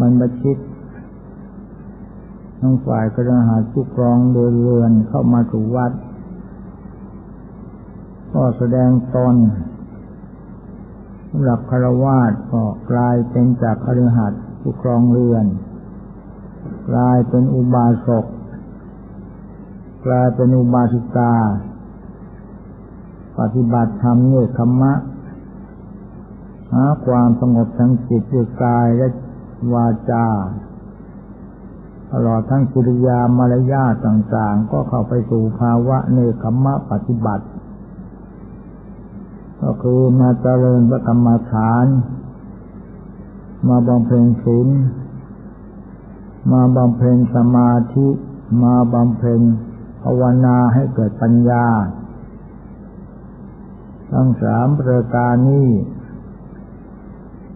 มันประชิดทั้งฝ่ายกระหาทุกครองเดินเรือนเข้ามาถูวัด ก็แสดงตนสำหรับคารวาสก็กลายเป็นจากคฤหัสถ์ผู้ครองเรือน กลายเป็นอุบาสกกลายเป็นอุบาสิกา ปฏิบัติธรรมเนคขมะหาความสงบทางจิตด้วยกายและ วาจาตลอดทั้งกิริยามารยาทต่างๆ ก็เข้าไปสู่ภาวะเนคขมะปฏิบัติ ก็คือมาเจริญพระกรรมฐาน มาบำเพ็ญศีลมาบำเพ็ญสมาธิ มาบำเพ็ญภาวนาให้เกิดปัญญา ทั้งสามประการนี้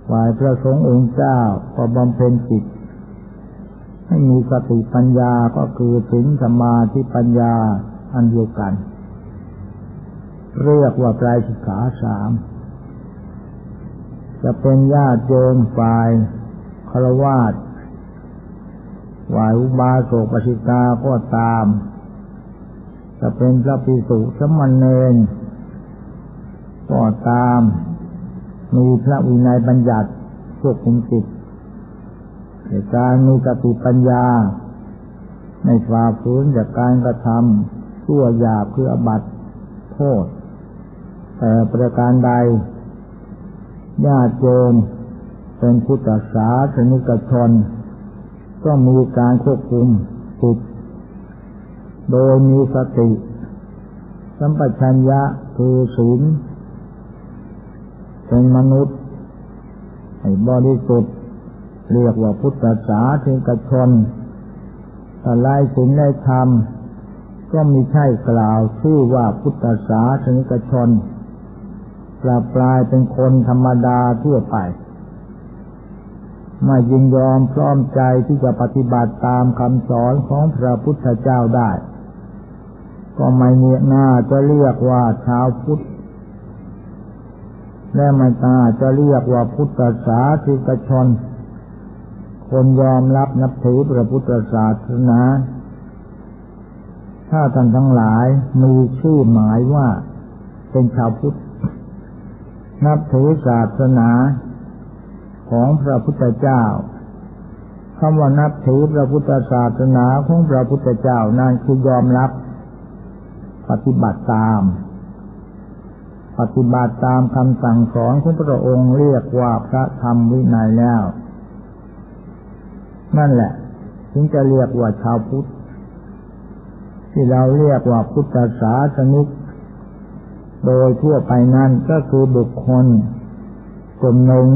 ฝ่ายพระสงฆ์องค์เจ้าก็บำเพ็ญจิตให้มีสติปัญญาก็คือศีลสมาธิปัญญาอันเดียวกัน เรียกว่าปลายสิกขาสาม จะเป็นญาติโยมฝ่ายคารวาสฝ่ายอุบาสกปชิกาก็ตาม จะเป็นพระภิกษุสมณเณรก็ตาม มีพระวินัยบัญญัติควบคุมจิตในการมีสติปัญญาในฝ่าฝืนจากการกระทำชั่วหยาบคืออบัตโทษ แต่ประการใดญาติโยมเป็นพุทธศาสนิกชน ก็มีการควบคุมจิตโดยมีสติ สัมปชัญญะคือศีล เป็นมนุษย์ให้บริสุทธิ์เรียกว่าพุทธศาสนิกชนแต่ลายศีลได้ทำก็มีใช่กล่าวชื่อว่าพุทธศาสนิกชนกลับกลายเป็นคนธรรมดาทั่วไปไม่ยินยอมพร้อมใจที่จะปฏิบัติตามคำสอนของพระพุทธเจ้าได้ ก็ไม่เนียหน่าจะเรียกว่าชาวพุทธ และไม่ตาจะเรียกว่าพุทธศาสนิกชน คนยอมรับนับถือพระพุทธศาสนา ถ้าท่านทั้งหลายมีชื่อหมายว่าเป็นชาวพุทธ นับถือศาสนาของพระพุทธเจ้าคำว่านับถือพระพุทธศาสนาของพระพุทธเจ้านั่นคือยอมรับ ปฏิบัติตาม ปฏิบัติตามคำสั่งสอนของพระองค์เรียกว่าพระธรรมวินัยแล้ว นั่นแหละ ถึงจะเรียกว่าชาวพุทธ ที่เราเรียกว่าพุทธศาสนิก โดยทั่วไปนั้นก็คือบุคคลกลุ่มหนึ่ง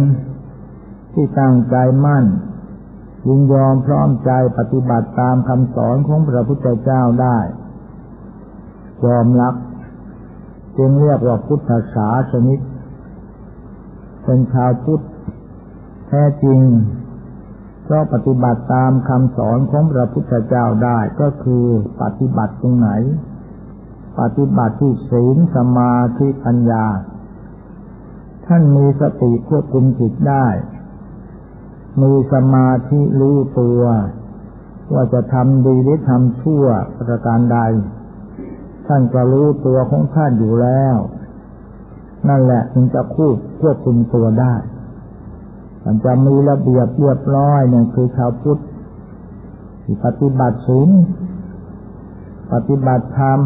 ที่ตั้งใจมั่นยินยอมพร้อมใจปฏิบัติตามคำสอนของพระพุทธเจ้าได้ ยอมรับ จึงเรียกว่าพุทธศาสนิกเป็นชาวพุทธแท้จริงก็ปฏิบัติตามคำสอนของพระพุทธเจ้าได้ก็คือปฏิบัติตรงไหน ปฏิบัติที่ศีลสมาธิปัญญา ท่านมีสติควบคุมจิตได้ มีสมาธิรู้ตัว ว่าจะทำดีหรือทำชั่วประการใด ท่านก็รู้ตัวของท่านอยู่แล้ว นั่นแหละถึงจะควบควบคุมตัวได้มันจะมีระเบียบเรียบร้อยเนี่ยคือชาวพุทธที่ปฏิบัติศีลปฏิบัติธรรม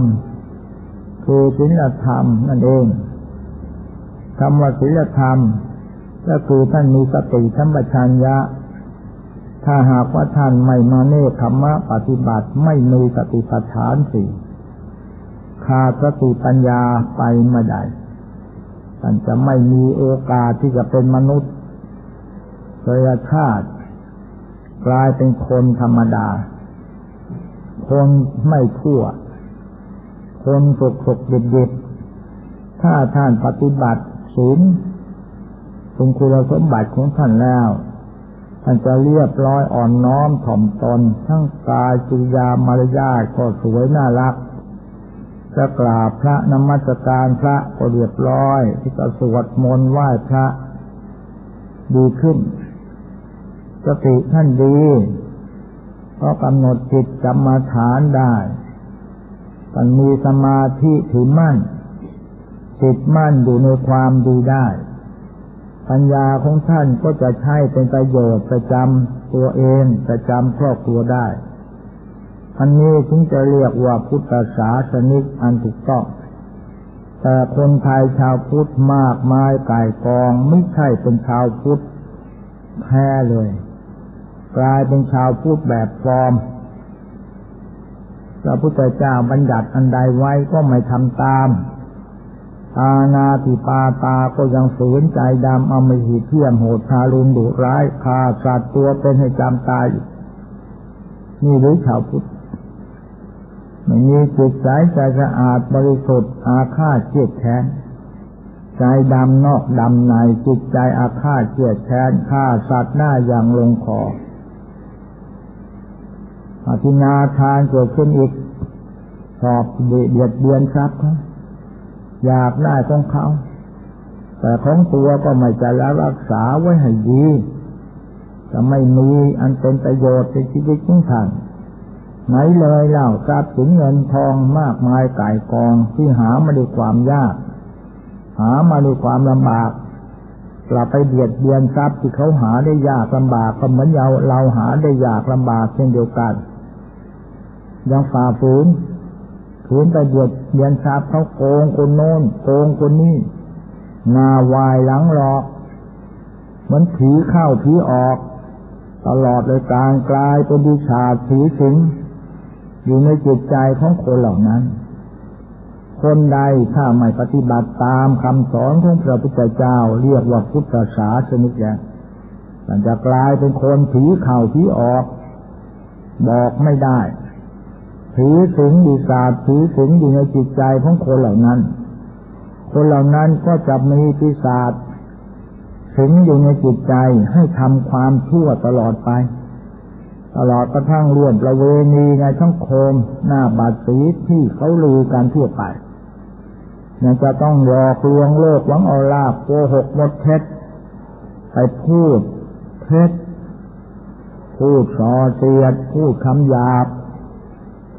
คือศีลธรรมนั่นเองคำว่าศีลธรรม ก็คือท่านมีสติธรรมชัญญะ ถ้าหากว่าท่านไม่มาเนคขมะปฏิบัติไม่มีสติปัฏฐานสี่ ขาดสติปัญญาไปไม่ได้ท่านจะไม่มีโอกาสที่จะเป็นมนุษย์เยชาติ กลายเป็นคนธรรมดา คนไม่ทั่ว คนสุกสกเด็ดเด็ดถ้าท่านปฏิบัติศีลเป็นคุณสมบัติของท่านแล้วท่านจะเรียบร้อยอ่อนน้อมถ่อมตน ทั้งกายจิยามารยาทก็สวยน่ารัก จะกราบพระนมัสการพระก็เรียบร้อย ที่จะสวดมนต์ไหว้พระดีขึ้น สติท่านดีเพราะกำหนดจิตกรรมฐานได้มันมีสมาธิถือมั่น จิตมั่นอยู่ในความดีได้ ปัญญาของท่านก็จะใช้เป็นประโยชน์ประจำตัวเองประจำครอบครัวได้ อันนี้ถึงจะเรียกว่าพุทธศาสนิกอันถูกต้องแต่คนไทยชาวพุทธมากมายไก่กองไม่ใช่เป็นชาวพุทธแท้เลย กลายเป็นชาวพุทธแบบปลอมพระพุทธเจ้าบัญญัติอันใดไว้ก็ไม่ทำตามอาณาติปาตาก็ยังฝืนใจดำอมหิเที่ยมโหดทารุณดุร้ายฆ่าสัตว์ตัวเป็นให้จำตายนี่หรือชาวพุทธ ไม่มีจิตใจใจสะอาดบริสุทธิ์อาฆาตเจียดแค้นใจดำนอกดำในจิตใจอาฆาตเจียดแค้นฆ่าสัตว์หน้าอย่างลงคออธินาทานเกิดขึ้นอีกสอบเบียดเบียนทรัพย์เขาอยากได้ของเขา แต่ของตัวก็ไม่จะรักษาไว้ให้ดีจะไม่มีอันเป็นประโยชน์ในชีวิตของท่าน ไหนเลยเล่าทรัพย์สินเงินทองมากมายไก่กองที่หามาด้วยความยาก หามาด้วยความลำบากกลับไปเบียดเบียนทรัพย์ที่เขาหาได้ยากลำบากก็เหมือนเราเราหาได้ยากลำบากเช่นเดียวกัน ยังฝ่าฝืนฝืนไปเบียดเบียนทรัพย์เขาโกงคนโน้นโกงคนนี้นาวายหลังหลอกเหมือนผีเข้าผีออก ตลอดเลยการกลายเป็นดิชาผีสิง อยู่ในจิตใจของคนเหล่านั้น คนใดถ้าไม่ปฏิบัติตามคำสอนของพระพุทธเจ้า เรียกว่าพุทธศาสนิกแล้วมันจะกลายเป็นคนผีเข่าผีออก บอกไม่ได้ผีสิงดีศาสตร์ผีสิงอยู่ในจิตใจของคนเหล่านั้น คนเหล่านั้นก็จะมีปีศาจสิงอยู่ในจิตใจให้ทำความชั่วตลอดไป ตลอดกระทั่งร่วมประเวณีในช่องโคมหน้าบาดสีที่เขาลือการทั่วไปยังจะต้องหลอกลวงโลกหวังเอาลาบโกหกหมดเท็จไปพูดเท็จพูดส่อเสียด พูดคำหยาบ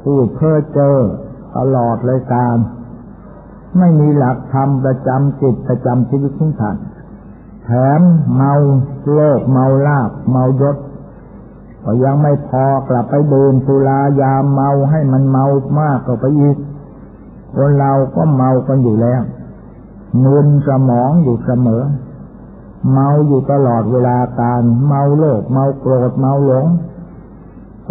พูดเพ้อเจ้อตลอดเลยการ ไม่มีหลักธรรมประจำจิตประจำชีวิตของท่านแถมเมาโลกเมาลาบ เมายศ ก็ยังไม่พอกลับไปดื่มสุรายาเมาให้มันเมามากก็ไปอีกคนเราก็เมากันอยู่แล้วมึนสมองอยู่เสมอ เมาอยู่ตลอดเวลาการเมาโลภเมาโกรธเมาหลง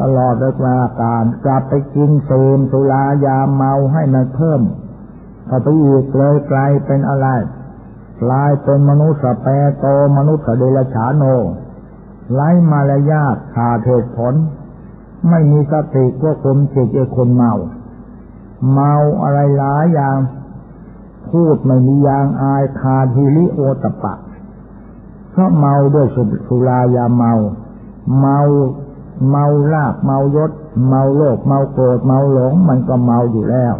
ตลอดเวลาการกลับไปกินเสมสุรายาเมาให้มันเพิ่มก็ไปอีกเลยกลายเป็นอะไรกลายเป็นมนุษย์สเปโตมนุษย์เดรัจฉานโน ไร้มารยาทขาดเหตุผล ไม่มีสติควบคุมจิตเอคนเมา เมาอะไรหลายอย่าง พูดไม่มียางอายขาดฮิริโอตปะเพราะเมาด้วยสุรายาเมา เมาเมาลาบเมายศ เมาโลภเมาโกรธเมาหลง มันก็เมาอยู่แล้ว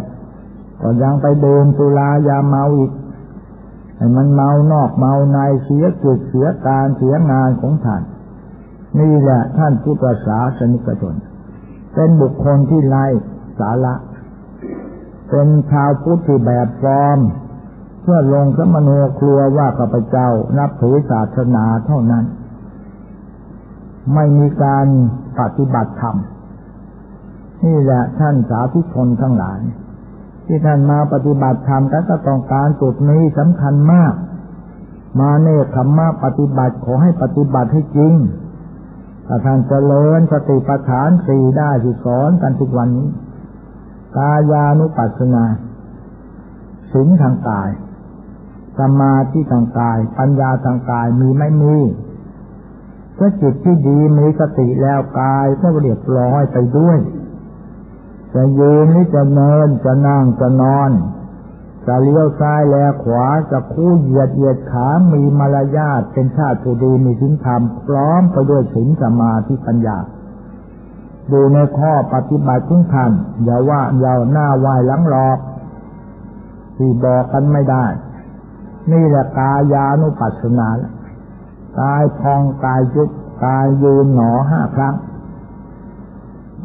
ก็ยังไปเดินสุรายาเมาอีกมันเมานอกเมาในเสียจุดเสียการเสียงานของท่าน นี่แหละท่านพุทธศาสนิกชน เป็นบุคคลที่ไร้สาระ เป็นชาวพุทธที่แบบฟอร์มเพื่อลงสมโนครัวว่าข้าพเจ้านับถือศาสนาเท่านั้น ไม่มีการปฏิบัติธรรม นี่แหละท่านสาธุชนทั้งหลาย ที่ท่านมาปฏิบัติธรรมและก็ต้องการจุดนี้สำคัญมาก มาเนคขมมาปฏิบัติขอให้ปฏิบัติให้จริง ถ้าท่านเจริญสติปัฏฐานสี่ได้ที่สอนกันทุกวันนี้กายานุปัสสนาสิงทางกาย สมาธิทางกาย ปัญญาทางกายมีไม่มีถ้าจิตที่ดีมีสติแล้วกายก็เรียบร้อยไปด้วย จะยืนหรือจะเนินจะนั่งจะนอน จะเลี้ยวซ้ายแลขวาจะคู่เหยียดเหยียดขา มีมารยาทเป็นชาติผู้ดีมีสินธรรมพร้อมไปด้วยสินสมาธิปัญญา ดูในข้อปฏิบัติทุกท่านอย่าว่าอย่าหน้าไหวหลังหลอก ที่บอกกันไม่ได้ นี่แหละกายานุปัสสนากายพองกายยุบกายยืนหนอห้าครั้ง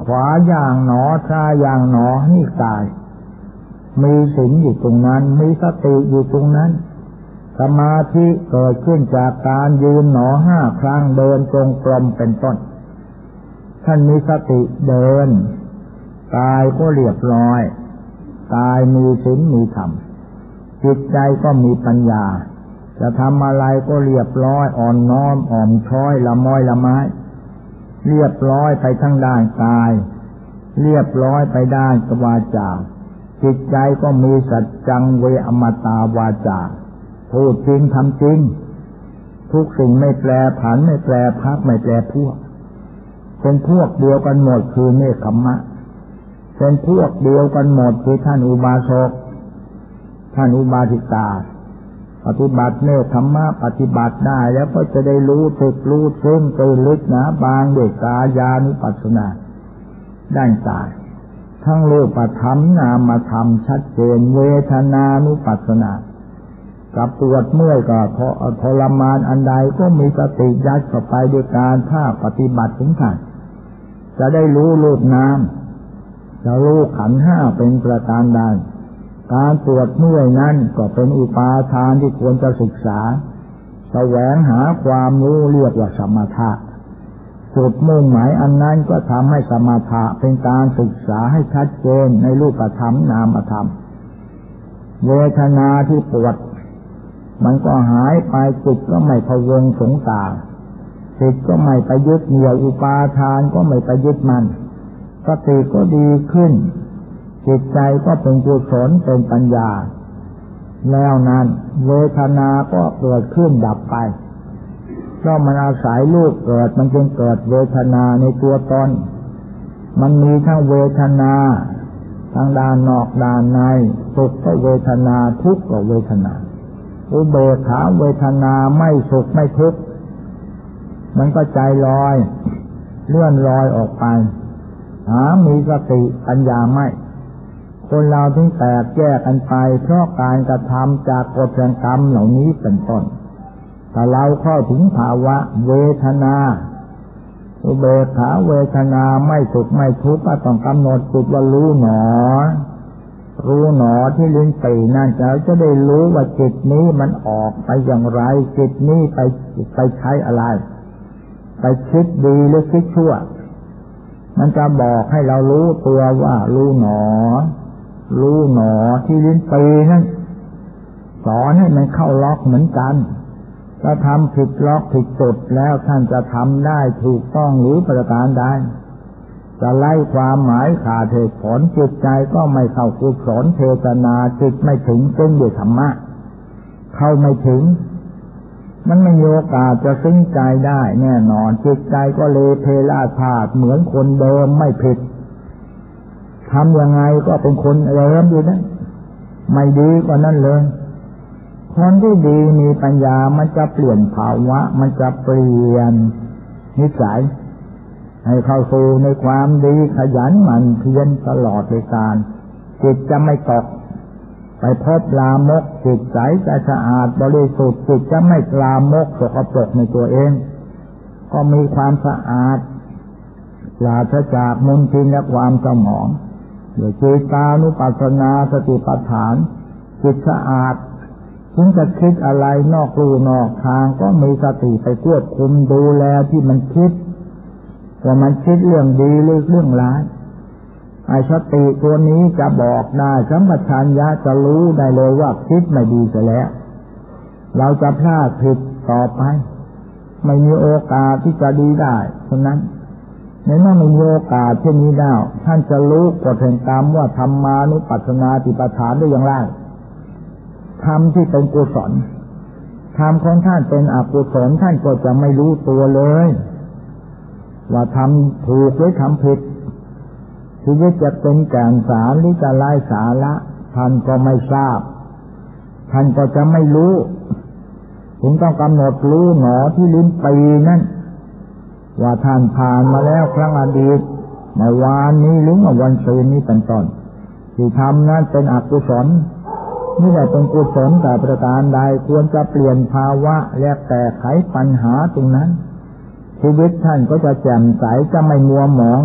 ขวาอย่างหนอซ้ายอย่างหนอนี่กาย มีศีลอยู่ตรงนั้น มีสติอยู่ตรงนั้น สมาธิเกิดขึ้นจากการยืนหนอห้าครั้งเดินจงกรมเป็นต้น ท่านมีสติเดินกายก็เรียบร้อยกายมีศีลมีธรรม จิตใจก็มีปัญญา จะทำอะไรก็เรียบร้อยอ่อนน้อมอ่อมช้อยละม้อยละไม้เรียบร้อยไปทั้งด้านกาย เรียบร้อยไปด้านวาจา จิตใจก็มีสัจจังเวอมตาวาจาพูดจริงทำจริง ทุกสิ่งไม่แปรผันไม่แปรพักไม่แปรพวก เป็นพวกเดียวกันหมดคือเนคขมมะ เป็นพวกเดียวกันหมดคือท่านอุบาสกท่านอุบาสิกาปฏิบัติเนคขมมะปฏิบัติได้แล้วก็จะได้รู้ตึกรู้ซึ่งตื่นลึกนะบางเดกกายานุปัสสนาด้านกาย ทั้งรูปธรรมนามธรรมชัดเจน เวทนานุปัสสนากับปวดเมื่อยก็ทรมานอันใดก็มีสติยัดเข้าไปด้วยการถ้าปฏิบัติถึงขันจะได้รู้รูปน้ำจะรู้ขันห้าเป็นประการใดการปวดเมื่อยนั้นก็เป็นอุปาทานที่ควรจะศึกษา แสวงหาความรู้เรียกว่าสมถะ จุดมุ่งหมายอันนั้นก็ทำให้สมถะเป็นการศึกษาให้ชัดเจนในรูปธรรมนามธรรม เวทนาที่ปวด มันก็หายไปจิตก็ไม่พวงสงตาจิตก็ไม่ไปยึดเหนี่ยวอุปาทานก็ไม่ไปยึดมันสติก็ดีขึ้น จิตใจก็เป็นกุศลเป็นปัญญา แล้วนั้นเวทนาก็เกิดขึ้นดับไป เพราะมันอาศัยลูกเกิด มันจึงเกิดเวทนาในตัวตน มันมีทั้งเวทนาทั้งด้านนอกด้านในสุขก็เวทนาทุกข์ก็เวทนา อุเบกขาเวทนาไม่สุขไม่ทุกข์มันก็ใจลอย เลื่อนลอยออกไป หามีสติปัญญาไม่คนเราถึงแตกแยกกันไป เพราะการกระทำจากกฎแห่งกรรมเหล่านี้เป็นต้น แต่เราเข้าถึงภาวะเวทนาอุเบกขาเวทนาไม่สุขไม่ทุกข์ก็ต้องกำหนดจุดว่ารู้หนอ รู้หนอที่ลิ้นปีนั่นจะจะได้รู้ว่าจิตนี้มันออกไปอย่างไร จิตนี้ไปไปใช้อะไร ไปคิดดีหรือคิดชั่ว มันจะบอกให้เรารู้ตัวว่า รู้หนอ รู้หนอที่ลิ้นปีนั่นสอนให้มันเข้าล็อกเหมือนกัน ถ้าทำผิดล็อกผิดกฎแล้วท่านจะทำได้ถูกต้องหรือประการใดจะไล่ความหมายขาดเหตุผลจิตใจก็ไม่เข้ากุศลเทตนาจิตไม่ถึงซึ่งด้วยธรรมะ เข้าไม่ถึง มันไม่มีโอกาสจะซึ้งใจได้แน่นอน จิตใจก็เลเพลาชาดเหมือนคนเดิมไม่ผิดทำยังไงก็เป็นคนเดิมอยู่นะไม่ดีกว่านั้นเลย คนที่ดีมีปัญญามันจะเปลี่ยนภาวะ มันจะเปลี่ยนนิสัย ให้เข้าสู่ในความดีขยันหมั่นเพียรตลอดในการจิตจะไม่ตก ไปพบลามกจิตใสจะสะอาดบริสุทธิ์จิตจะไม่ลามกสกปรกในตัวเอง ก็มีความสะอาดปราศจากมุนทินและความสมองโดยจิตานุปัสสนาสติปัฏฐานจิตสะอาด ถึงจะคิดอะไรนอกรูนอกทางก็มีสติไปควบคุมดูแลที่มันคิดว่ามันคิดเรื่องดีหรือเรื่องร้ายไอ้สติตัวนี้จะบอกได้สัมปชัญญะจะรู้ได้เลยว่าคิดไม่ดีเสียแล้ว เราจะพลาดผิดต่อไป ไม่มีโอกาสที่จะดีได้ฉะนั้นในเมื่อไม่มีโอกาสเช่นนี้แล้วท่านจะรู้กฎแห่งกรรมว่าธรรมานุปัสสนาติปฐานได้อย่างไร ธรรมที่เป็นกุศลธรรมของท่านเป็นอกุศลท่านก็จะไม่รู้ตัวเลย ว่าทำถูกหรือทำผิดชีวิตจะเป็นแก่นสารหรือจะไล่สาระท่านก็ไม่ทราบ ท่านก็จะไม่รู้ถึงต้องกำหนดรู้หนอที่ลิ้นปีนั่นว่าท่านผ่านมาแล้วครั้งอดีตในวานนี้หรือวันซืนนี้เป็นต้นที่ทำนั้นเป็นอกุศล นี่แหละเป็นกุศลแต่ประการใดควรจะเปลี่ยนภาวะและแก้ไขปัญหาตรงนั้น ชีวิตท่านก็จะแจ่มใสจะไม่มัวหมอง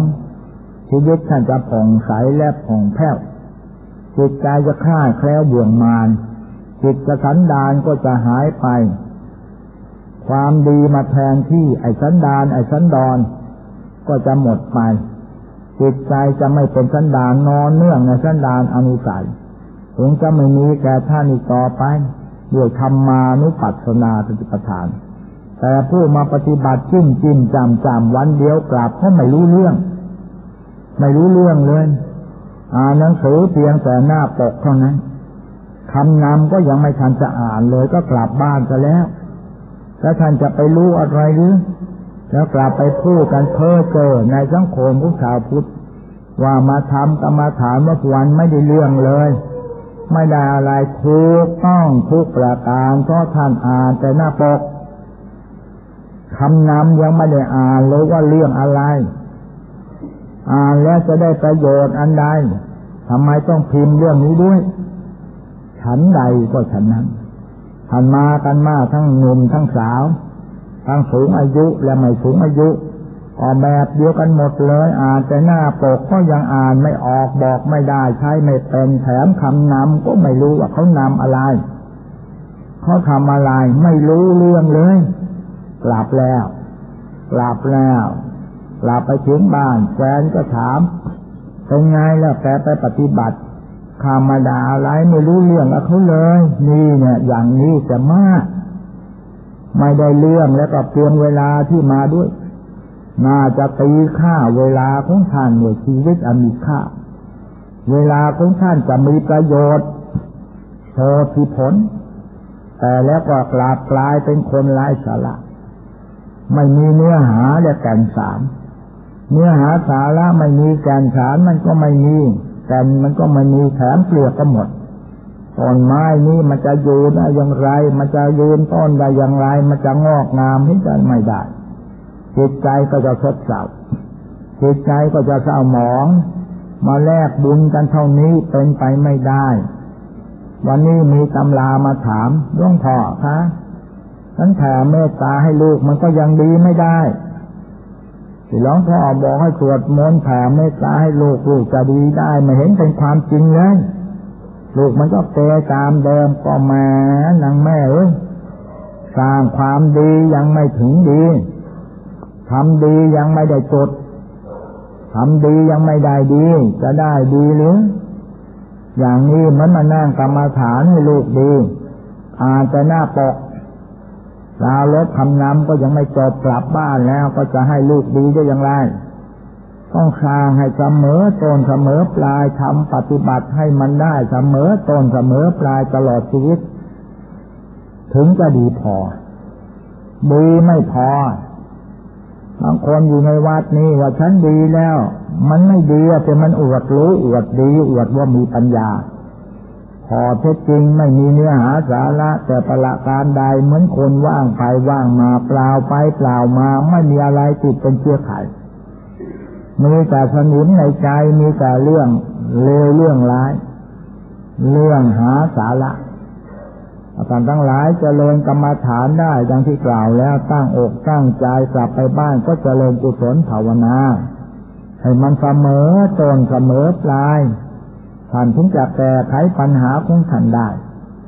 ชีวิตท่านจะผ่องใสและผ่องแผ้วจิตใจจะคล้าแคล้วเบื่องมาน จิตสันดานก็จะหายไป ความดีมาแทนที่ไอ้สันดานไอ้สันดอนก็จะหมดไป จิตใจจะไม่เป็นสันดานนอนเนื่องในสันดานอนุสัย ถึงจะไม่มีแก่ท่านอีกต่อไปด้วยธรรมานุปัสสนาสติปัฏฐาน แต่ผู้มาปฏิบัติจิ้มจิ้มจำจำวันเดียวกลับเขาไม่รู้เรื่อง ไม่รู้เรื่องเลยอ่านหนังสือเพียงแต่หน้าปกเท่านั้นคำนำก็ยังไม่ทันจะอ่านเลยก็กลับบ้านไปแล้ว แล้วท่านจะไปรู้อะไรหรือ แล้วกลับไปพูดกันเพ้อเจ้อในสังคมผู้ชาวพุทธว่ามาทำกรรมาฐานเมื่อวันไม่ได้เรื่องเลย ไม่ได้อะไรถูกต้องทุกประการเพราะท่านอ่านแต่หน้าปกคำนำยังไม่ได้อ่านเลยว่าเรื่องอะไร อ่านแล้วจะได้ประโยชน์อันใดทำไมต้องพิมพ์เรื่องนี้ด้วย ฉันใดก็ฉันนั้นท่านมากันมาทั้งหนุ่มทั้งสาว ทั้งสูงอายุและไม่สูงอายุ ออกแบบเดียวกันหมดเลยอ่านแต่หน้าปกก็ยังอ่านไม่ออกบอกไม่ได้ใช้ไม่เป็นแถมคำนำก็ไม่รู้ว่าเขานำอะไรเขาทำอะไรไม่รู้เรื่องเลยกลับแล้วกลับแล้วกลับไปถึงบ้านแฟนก็ถามเป็นไงแล้วแกไปปฏิบัติธรรมดาอะไรไม่รู้เรื่องกับเขาเลย นี่เนี่ยอย่างนี้จะมาก ไม่ได้เรื่องแล้วก็เปลี่ยนเวลาที่มาด้วย น่าจะตีค่าเวลาของท่านในชีวิตอันมีค่า เวลาของท่านจะมีประโยชน์โชที่ผล แต่แล้วก็กลาบกลายเป็นคนไร้สาระ ไม่มีเนื้อหาและแก่นสาร เนื้อหาสาระไม่มีแก่นสารมันก็ไม่มีแก่นมันก็ไม่มีแถมเปลือกก็หมดต้นไม้นี้มันจะยืนได้อย่างไร มันจะยืนต้นได้อย่างไร มันจะงอกงามให้ใจไม่ได้ จิตใจก็จะทดเศร้าจิตใจก็จะเศร้าหมอง มาแลกบุญกันเท่านี้เป็นไปไม่ได้ วันนี้มีตำรามาถามร่วงพ่อคะฉันแผ่เมตตาให้ลูกมันก็ยังดีไม่ได้ที่หลวงพ่อบอกให้สวดมนต์แผ่เมตตาให้ลูกลูกจะดีได้ไม่เห็นเป็นความจริงเลยลูกมันก็เตะตามเดิมก็แม่นางแม่เอ้ยสร้างความดียังไม่ถึงดี ทำดียังไม่ได้จดทำดียังไม่ได้ดี จะได้ดีหรือ อย่างนี้มันมานั่งกรรมฐานให้ลูกดี อาจจะหน้าปกดาวรถทำน้ำก็ยังไม่จบกลับบ้านแล้วก็จะให้ลูกดีได้อย่างไร ต้องสร้างให้เสมอต้นเสมอปลายทำปฏิบัติให้มันได้เสมอต้นเสมอปลายตลอดชีวิต ถึงจะดีพอ ดีไม่พอ บางคนอยู่ในวัดนี้ว่าฉันดีแล้ว มันไม่ดีแต่มันอวดรู้อวดดีอวดว่ามีปัญญา พอเท็จจริงไม่มีเนื้อหาสาระ แต่ประละการใดเหมือนคนว่างไปว่างมาเปล่าไปเปล่ามาไม่มีอะไรติดเป็นเชื้อไขมีแต่สนุนในใจมีแต่เรื่องเลวเรื่องร้าย เรื่องหาสาระ อาจารทั้งหลายจเจริญกรรมฐานได้ดังที่กล่าวแล้วตั้งอกตั้งใจกลับไปบ้านก็จเจริญกุศลภาวนา ให้มันเสมอต้นเสมอปลายท่านถึงจะแก้ไขปัญหาของท่านได้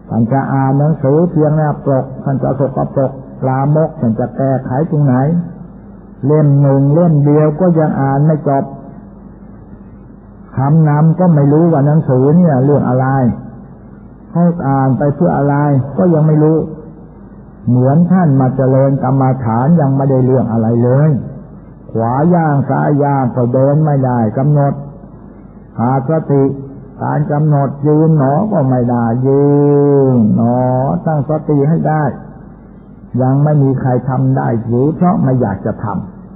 ท่านจะอ่านหนังสือเพียงแนบปกท่านจะสกปรกปลามกท่านจะแก้ไขตรงไหน เล่มหนึ่งเล่มเดียวก็ยังอ่านไม่จบคำนำก็ไม่รู้ว่าหนังสือเนี่ยเรื่องอะไร ให้อ่านไปเพื่ออะไรก็ยังไม่รู้ เหมือนท่านมาเจริญกรรมาฐานยังไม่ได้เรื่องอะไรเลย ขวาย่างซ้ายย่างก็เดินไม่ได้กำหนดหาสติการกำหนดยืนหนอก็ไม่ได้ยืนหนอตั้งสติให้ได้ ยังไม่มีใครทำได้หรือเพราะไม่อยากจะท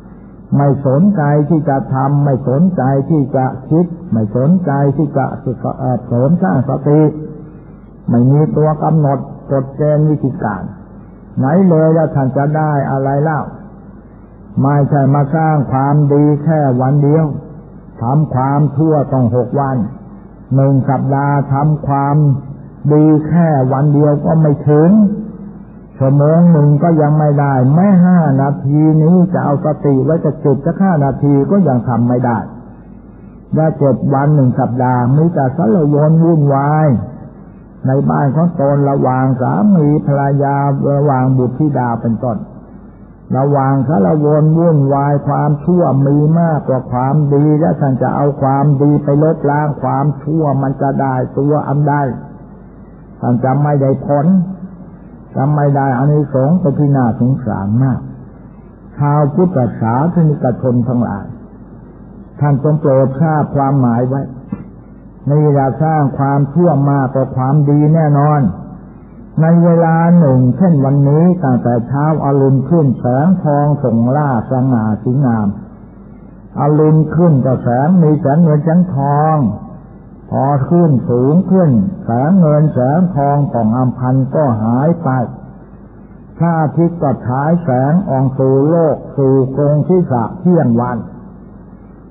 ำไม่สนใจที่จะทำไม่สนใจที่จะคิด ไม่สนใจที่จะเสริมสร้างสติ ไม่มีตัวกำหนดกฎเกณฑ์วิธีการ ไหนเลยแล้วท่านจะได้อะไรเล่าไม่ใช่มาสร้างความดีแค่วันเดียวทำความทั่วต้องหกวันหนึ่งสัปดาห์ทำความดีแค่วันเดียวก็ไม่ถึงชั่วโมงหนึ่งก็ยังไม่ได้แม้ห้านาทีนี้จะเอาสติไว้จะจุดจะห้านาทีก็ยังทำไม่ได้ได้เจ็ดวันหนึ่งสัปดาห์มีแต่สารวนวุ่นวาย ในบ้านของตนระหว่างสามีภรรยาระหว่างบุตรธิดาเป็นต้นระหว่างสารวนวุ่นวายความชั่วมีมากกว่าความดี และท่านจะเอาความดีไปลบล้างความชั่วมันจะได้ตัวอันได้ท่านจะไม่ได้ผลจำไม่ได้อานิสงส์เป็นที่น่าสงสารมาก ชาวพุทธศาสนิกชนทั้งหลาย ท่านจงโปรดทราบความหมายไว้ นเวลาสร้างความชั่วมากกว่าความดีแน่นอน ในเวลาหนึ่ง เช่นวันนี้ตั้งแต่เช้าอารุณขึ้นแสงทองส่งล่าสง่าสีงามอารุณขึ้นก็แสงมีแสงเงินแสงทอง พอขึ้นสูงขึ้น แสงเงินแสงทองของอัมพันก็หายไปพระอาทิตย์ก็ฉายแสงอองสู่โลกสู่กรงที่สะเที่ยงวัน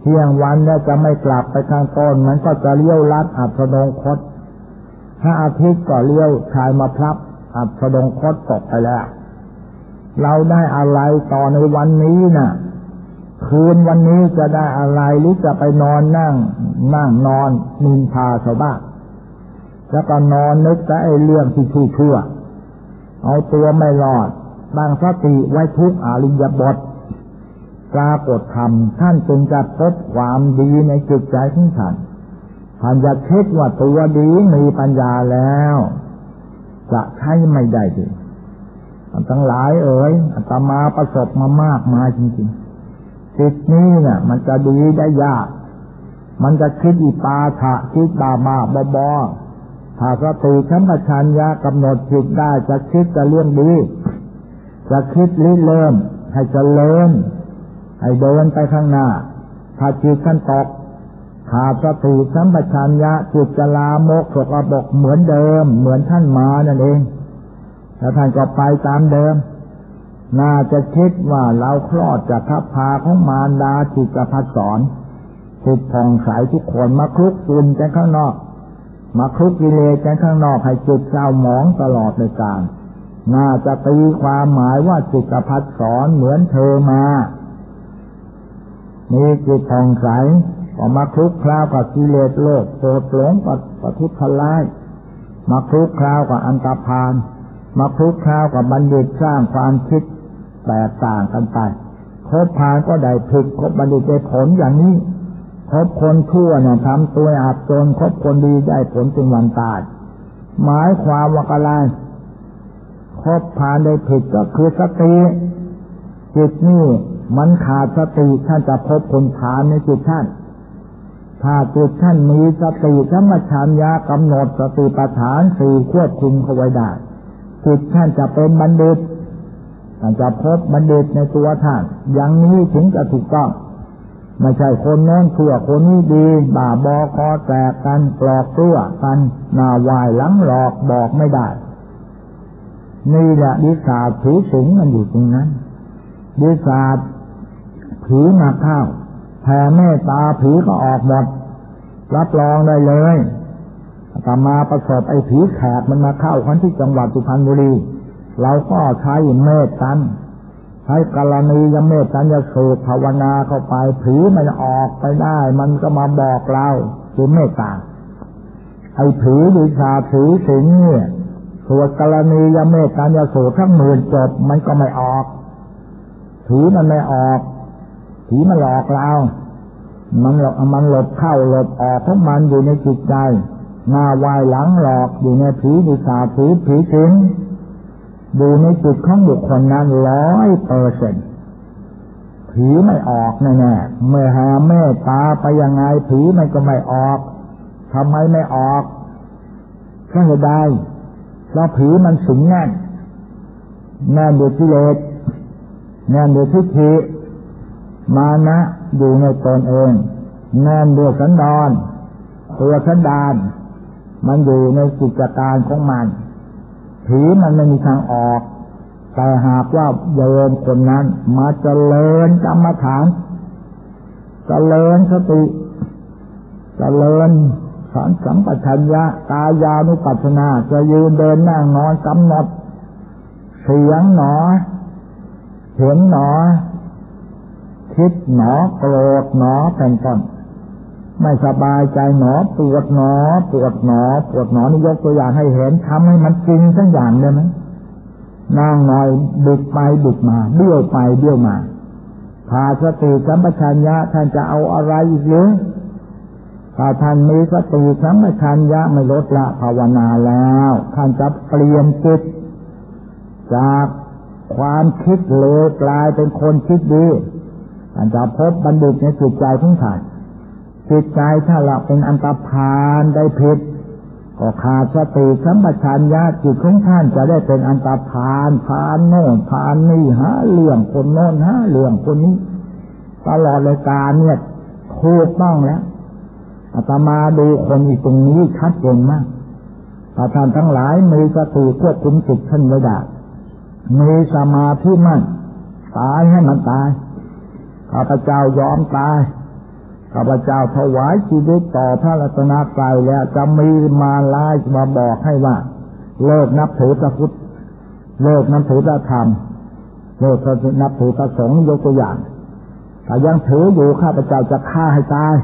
เที่ยงวันเนี่ยจะไม่กลับไปทางต้น มันก็จะเลี้ยวลัดอับสดงคตพระอาทิตย์ก็เลี้ยวชายมาพลับ อับสดงคตตกไปแล้ว เราได้อะไรต่อในวันนี้นะ่ะ คืนวันนี้จะได้อะไรหรือจะไปนอนนั่ง นั่งนอนนินทาชาวบ้านแล้วก็นอนนึกแต่ไอ้เรื่องที่ชั่วชั่วเอาตัวไม่รอดบางสติไว้ทุกอาริยบท ปรากฏธรรมท่านจึงจะพบความดีในจิตใจของท่านท่านจะคิดว่าตัวดีมีปัญญาแล้ว จะใช้ไม่ได้จริงทั้งหลายเอ๋ยอาตมาประสบมามากมายจริงๆจิตนี้เนี่ยมันจะดีได้ยาก มันจะคิดอีปาถะคิดบาบาบอบอถ้าสติชัมปชัญญะกำหนดจิตได้จะคิดจะเรื่องดี จะคิดริเริ่ม ให้เจริญ ให้เดินไปข้างหน้า ถ้าจิตท่านตกขาดสติสัมปชัญญะจิตจะลามกสกระบกเหมือนเดิม เหมือนท่านมานั่นเองแล้วท่านก็ไปตามเดิม น่าจะคิดว่าเราคลอดจากทัพพาของมารดาจิตพัฒสอนจิตผ่องใสทุกคนมาคลุกฝุ่นกันข้างนอก มาคลุกกิเลสกันข้างนอกให้จิตเศร้าหมองตลอดในการน่าจะตีความหมายว่าจิตพัฒสอนเหมือนเธอมา มีจิตผ่องใสออกมาคลุกคล้าวกับกิเลสโลกโสดหลงกับปทุทลาย มาคลุกคล้าวกับอันตรพาน มาคลุกคล้าวกับบัณฑิตสร้างความคิดแตกต่างกันไปคบพานก็ได้ผิดคบบัณฑิตได้ผลอย่างนี้คบคนชั่วเนี่ยทำตัวอาบจนคบคนดีได้ผลถึงวันตาย หมายความว่าอะไรคบพานได้ผิดก็คือสติจิตนี่ มันขาดสติท่านจะพบคนผ่านในจิตท่าน ถ้าจิตท่านมีสติธรรมชัญญากำหนดสติปัฏฐานสี่ควบคุมเขาไว้ได้จิตท่านจะเป็นบัณฑิตท่านจะพบบัณฑิตในตัวท่าน อย่างนี้ถึงจะถูกต้องไม่ใช่คนโน้นชั่วคนนี้ดีบ่าบอคอแตกกันกลอกตัวกันหน้าวายหลังหลอกบอกไม่ได้ นี่แหละดิสาถือสิงมันอยู่ตรงนั้นดิสาถื อหนักข้าวแผ่เมตตาผีก็ออกหมด รับรองได้เลยต่มาประสบไอ้ผีแขกมันมาเข้าคนที่จังหวัดสุพรรณบุรี เราก็ใช้เมตตันใช้กรณียเมตตันจะสูตรภาวนาเข้าไป ผีมันออกไปได้ มันก็มาบอกเราคือเมตตาไอ้ผีดิชาผีสิงเนี่ยสวดกรณียเมตตันจะสูตรทั้งหมื่นจบมันก็ไม่ออกผีมันไม่ออก ผีมันหลอกเรา มันหลอกมันหลบเข้าหลบออกเพราะมันอยู่ในจิตใจหน้าวายหลังหลอกอยู่ในผีดิชาผีผีสิงดูในจิตของบุคคลนั้นร้อยเปอร์เซ็นผีไม่ออกแน่ๆเมื่อหาเมตตาไปยังไงผีมันก็ไม่ออกทำไมไม่ออกแค่ใดเราผีมันสิงแน่นแน่นด้วยกิเลสแน่นด้วยทิฏฐิ มานะอยู่ในตนเองแน่นด้วยสันดอนตัวสันดาน มันอยู่ในกิจการของมันผีมันไม่มีทางออก แต่หากว่าโยมคนนั้น มาเจริญกรรมฐานเจริญสติเจริญสอนสัมปชัญญะกายานุปัสสนาจะยืนเดินนั่งนอนกำหนดเสียงหนอ เห็นหนอ คิดหนอโกรธหนอเป็นต้นไม่สบายใจหนอปวดหนอปวดหนอปวดหนอนี่ยกตัวอย่างให้เห็นทำให้มันจริงสักอย่างได้ไหมนั่งหน่อยดึกไปดึกมาเบี้ยวไปเบี้ยวมาพาสติสัมปชัญญะท่านจะเอาอะไรอีกหรือถ้าท่านมีสติสัมปชัญญะไม่ลดละภาวนาแล้ว ท่านจะเปลี่ยนจิตจากความคิดเลวกลายเป็นคนคิดดี ท่านจะพบบัณฑิตในจิตใจของท่านจิตใจถ้าเราเป็นอันตรพานได้ผิดก็ขาดสติสัมปชัญญะจิตของท่านจะได้เป็นอันตรพานพานโน่นพานนี่หาเรื่องคนโน่นหาเรื่องคนนี้ ตลอดเลยการเนี่ยถูกต้องแล้วอาตมาดูคนอีกตรงนี้ชัดเจนมากถ้าท่านทั้งหลายมีสติควบคุมจิตท่านไว้ได้มีสมาธิมั่นตายให้มันตาย ข้าพเจ้ายอมตาย ข้าพเจ้าถวายชีวิตต่อพระรัตนตรัยแล้วจะมีมาลายมาบอกให้ว่า เลิกนับถือพระพุทธ เลิกนับถือพระธรรม เลิกนับถือพระสงฆ์ยกตัวอย่างแต่ยังถืออยู่ข้าพเจ้าจะฆ่าให้ตาย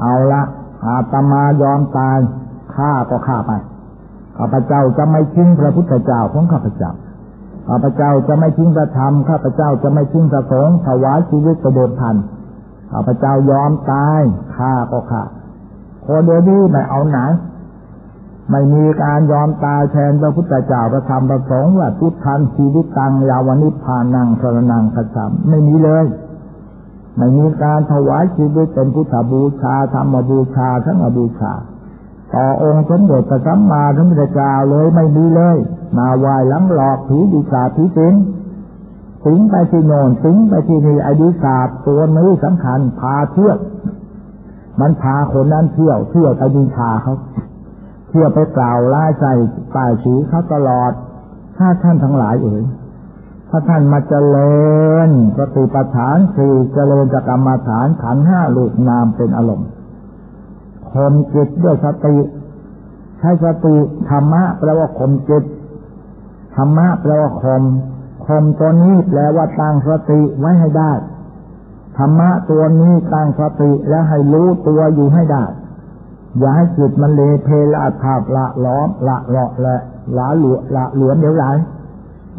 เอาละอาตมายอมตายฆ่าก็ฆ่าไปข้าพเจ้าจะไม่ทิ้งพระพุทธเจ้าของข้าพเจ้า ข้าพเจ้าจะไม่ทิ้งพระธรรม ข้าพเจ้าจะไม่ทิ้งพระสงฆ์ถวายชีวิตประโดดทันข้าพเจ้ายอมตายฆ่าก็ฆ่าคนเดียวนี้ไม่เอาไหนไม่มีการยอมตายแทนพระพุทธเจ้าพระธรรมพระสงฆ์ว่าทุกทันชีวิตตังยาวนิพพานังสรนังขจำไม่มีเลย ไม่มีการถวายชีวิตเป็นพุทธบูชาธรรมบูชาทั้งบูชา ต่อองค์สมเด็จพระสัมมาสัมพุทธเจ้าเลยไม่มีเลย มาไหวล้ำหลอกผีดีศาผีสิงสิงไปที่โนนสิงไปที่นี่ไอดีศาสตร์ตัวนี้สำคัญพาเที่ยวมันพาคนนั้นเที่ยวเที่ยวไปดีชาเขาเที่ยวไปกล่าวล่าใจป่ายสีเขาตลอด ถ้าท่านทั้งหลายเอ๋ยถ้าท่านมาเจริญปฏิปฐานสี่เจริญจกรรมฐานขันห้าลูกนามเป็นอารมณ์ ข่มจิตด้วยสติ ใช้สติธรรมะแปลว่าข่มจิตธรรมะแปลว่าข่มข่มตัวนี้แปลว่าตั้งสติไว้ให้ได้ธรรมะตัวนี้ตั้งสติและให้รู้ตัวอยู่ให้ได้ อย่าให้จิตมันเลเพละถาบละล้อมละเลาะและละหลวละหลวมเดี๋ยวไร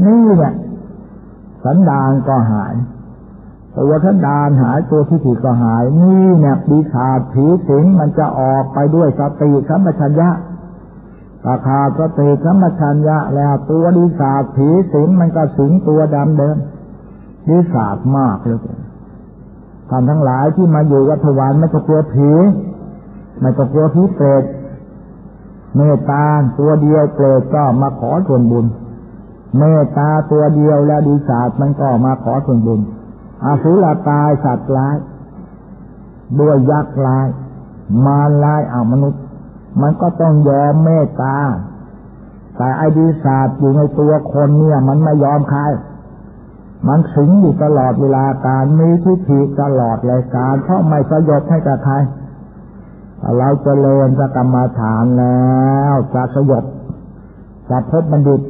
นี่เนี่ยสันดานก็หาย ตัวทันดานหายตัวที่ผิดก็หาย นี่เนี่ยปีศาจผีสิงมันจะออกไปด้วยสติสัมปชัญญะตาขาดสติสัมปชัญญะแล้วตัวดีศาจผีสิงมันก็สิงตัวดำเดิมดีศาจมากเลยท่านทั้งหลายที่มาอยู่วัดวารไม่ต้องกลัวผีไม่ต้องกลัวผีเปรตเมตตาตัวเดียวเปรตก็มาขอส่วนบุญ เมตตาตัวเดียวแล้วดีศาสตร์มันก็มาขอส่วนบุญ อาสุรตายสัตว์ร้าย ด้วยยักษ์ร้าย มารร้ายเอามนุษย์ มันก็ต้องยอมเมตตา แต่ไอ้ดีศาสตร์อยู่ในตัวคนเนี่ย มันไม่ยอมใครมันสิงอยู่ตลอดเวลาการมีทิฏฐิตลอดเลยการ เพราะไม่สยบให้กับใครเราจะเลนจะกรรมาฐานแล้วจะสยบจะพบบัณฑิต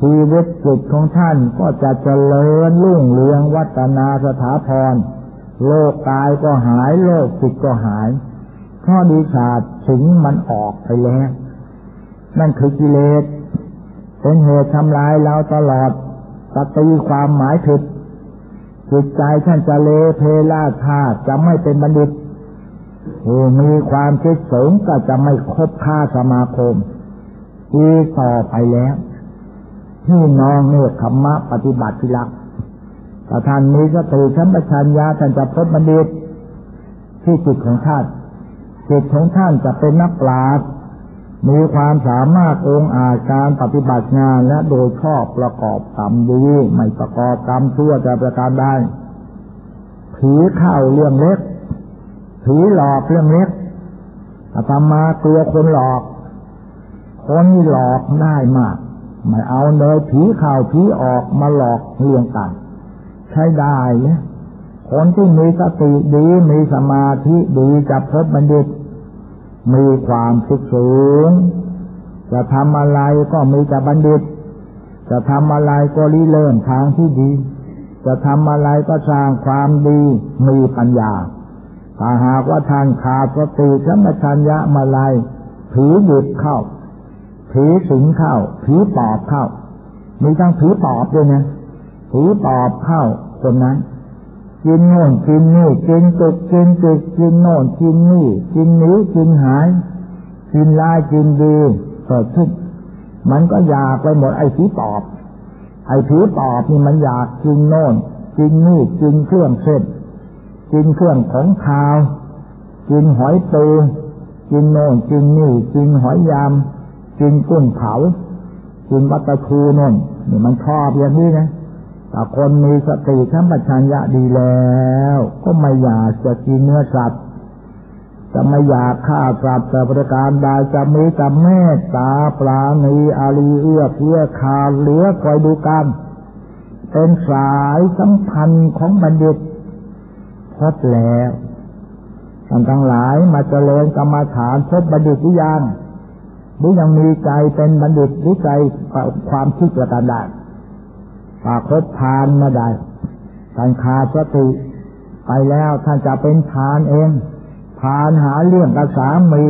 ชีวิตจิตของท่านก็จะเจริญรุ่งเรืองวัฒนาสถาพร โลกกายก็หาย โลกจิตก็หายข้อดีศาสตร์ถึงมันออกไปแล้ว นั่นคือกิเลสเป็นเหตุทำลายเราตลอดตตีความหมายผิดจิตใจท่านจะเลเพลาธาจะไม่เป็นบัณฑิตมีความคิดสูงก็จะไม่คบค้าสมาคมอีต่อไปแล้ว พี่น้องเนี่ยธรรมะปฏิบัติที่รักถ้าท่านมีสติชัมปชัญญาท่านจะพบบัณฑิตที่จิตของท่านจิตของท่านจะเป็นนักปราชญ์มีความสามารถองอาจการปฏิบัติงานและโดยชอบประกอบกรรมดีไม่ประกอบกรรมชั่วจะประการได้ผีเข้าเรื่องเล็กผีหลอกเรื่องเล็กอาตมากลัวคนหลอก คนหลอกได้มาก ไม่เอาเลยผีข่าวผีออกมาหลอกเรื่องกัน ใช้ได้เนี่ยคนที่มีสติดีมีสมาธิดีจะพบบัณฑิต มีความสุขสูง จะทำอะไรก็มีแต่บัณฑิต จะทำอะไรก็ริเริ่มทางที่ดี จะทำอะไรก็สร้างความดีมีปัญญาถ้าหากว่าทานขาดสติสัมปชัญญะมาลายผีหยุดเข้า ผีสิงเข้าผีปอบเข้า มีทั้งผีปอบด้วยนะผีปอบเข้าคนนั้น กินโน่นกินนี่กินจุกกินจุกกินโน่นกินนี่ กินนี้กินหาย กินลายกินดีเกิดขึ้นมันก็อยากไปหมดไอ้ผีปอบ ไอ้ผีปอบนี่มันอยากกินโน่นกินนี่กินเครื่องเส้นกินเครื่องของขาว กินหอยตูกินโน่นกินนี่กินหอยยาม กินกุ้งเผากินวัตถุโน่นนี่มันชอบอย่างนี้นะแต่คนมีสติทั้งปัญญะดีแล้ว ก็ไม่อยากจะกินเนื้อสัตว์จะไม่อยากฆ่าสัตว์แต่ประการใดจะมีแต่เมตตาปราณีอารีเอื้อเพื่อคาเหลือคอยดูกันเป็นสายสัมพันธ์ของบัณฑิตพบแล้วท่านทั้งหลายมาเจริญกรรมฐานพบบัณฑิตหรือยัง หรือยังมีใจเป็นบัณฑิตหรือใจความคิดประการใดปากพบทานมาได้ท่านขาดสติไปแล้วท่านจะเป็นทานเองพานหาเรื่องกับสามี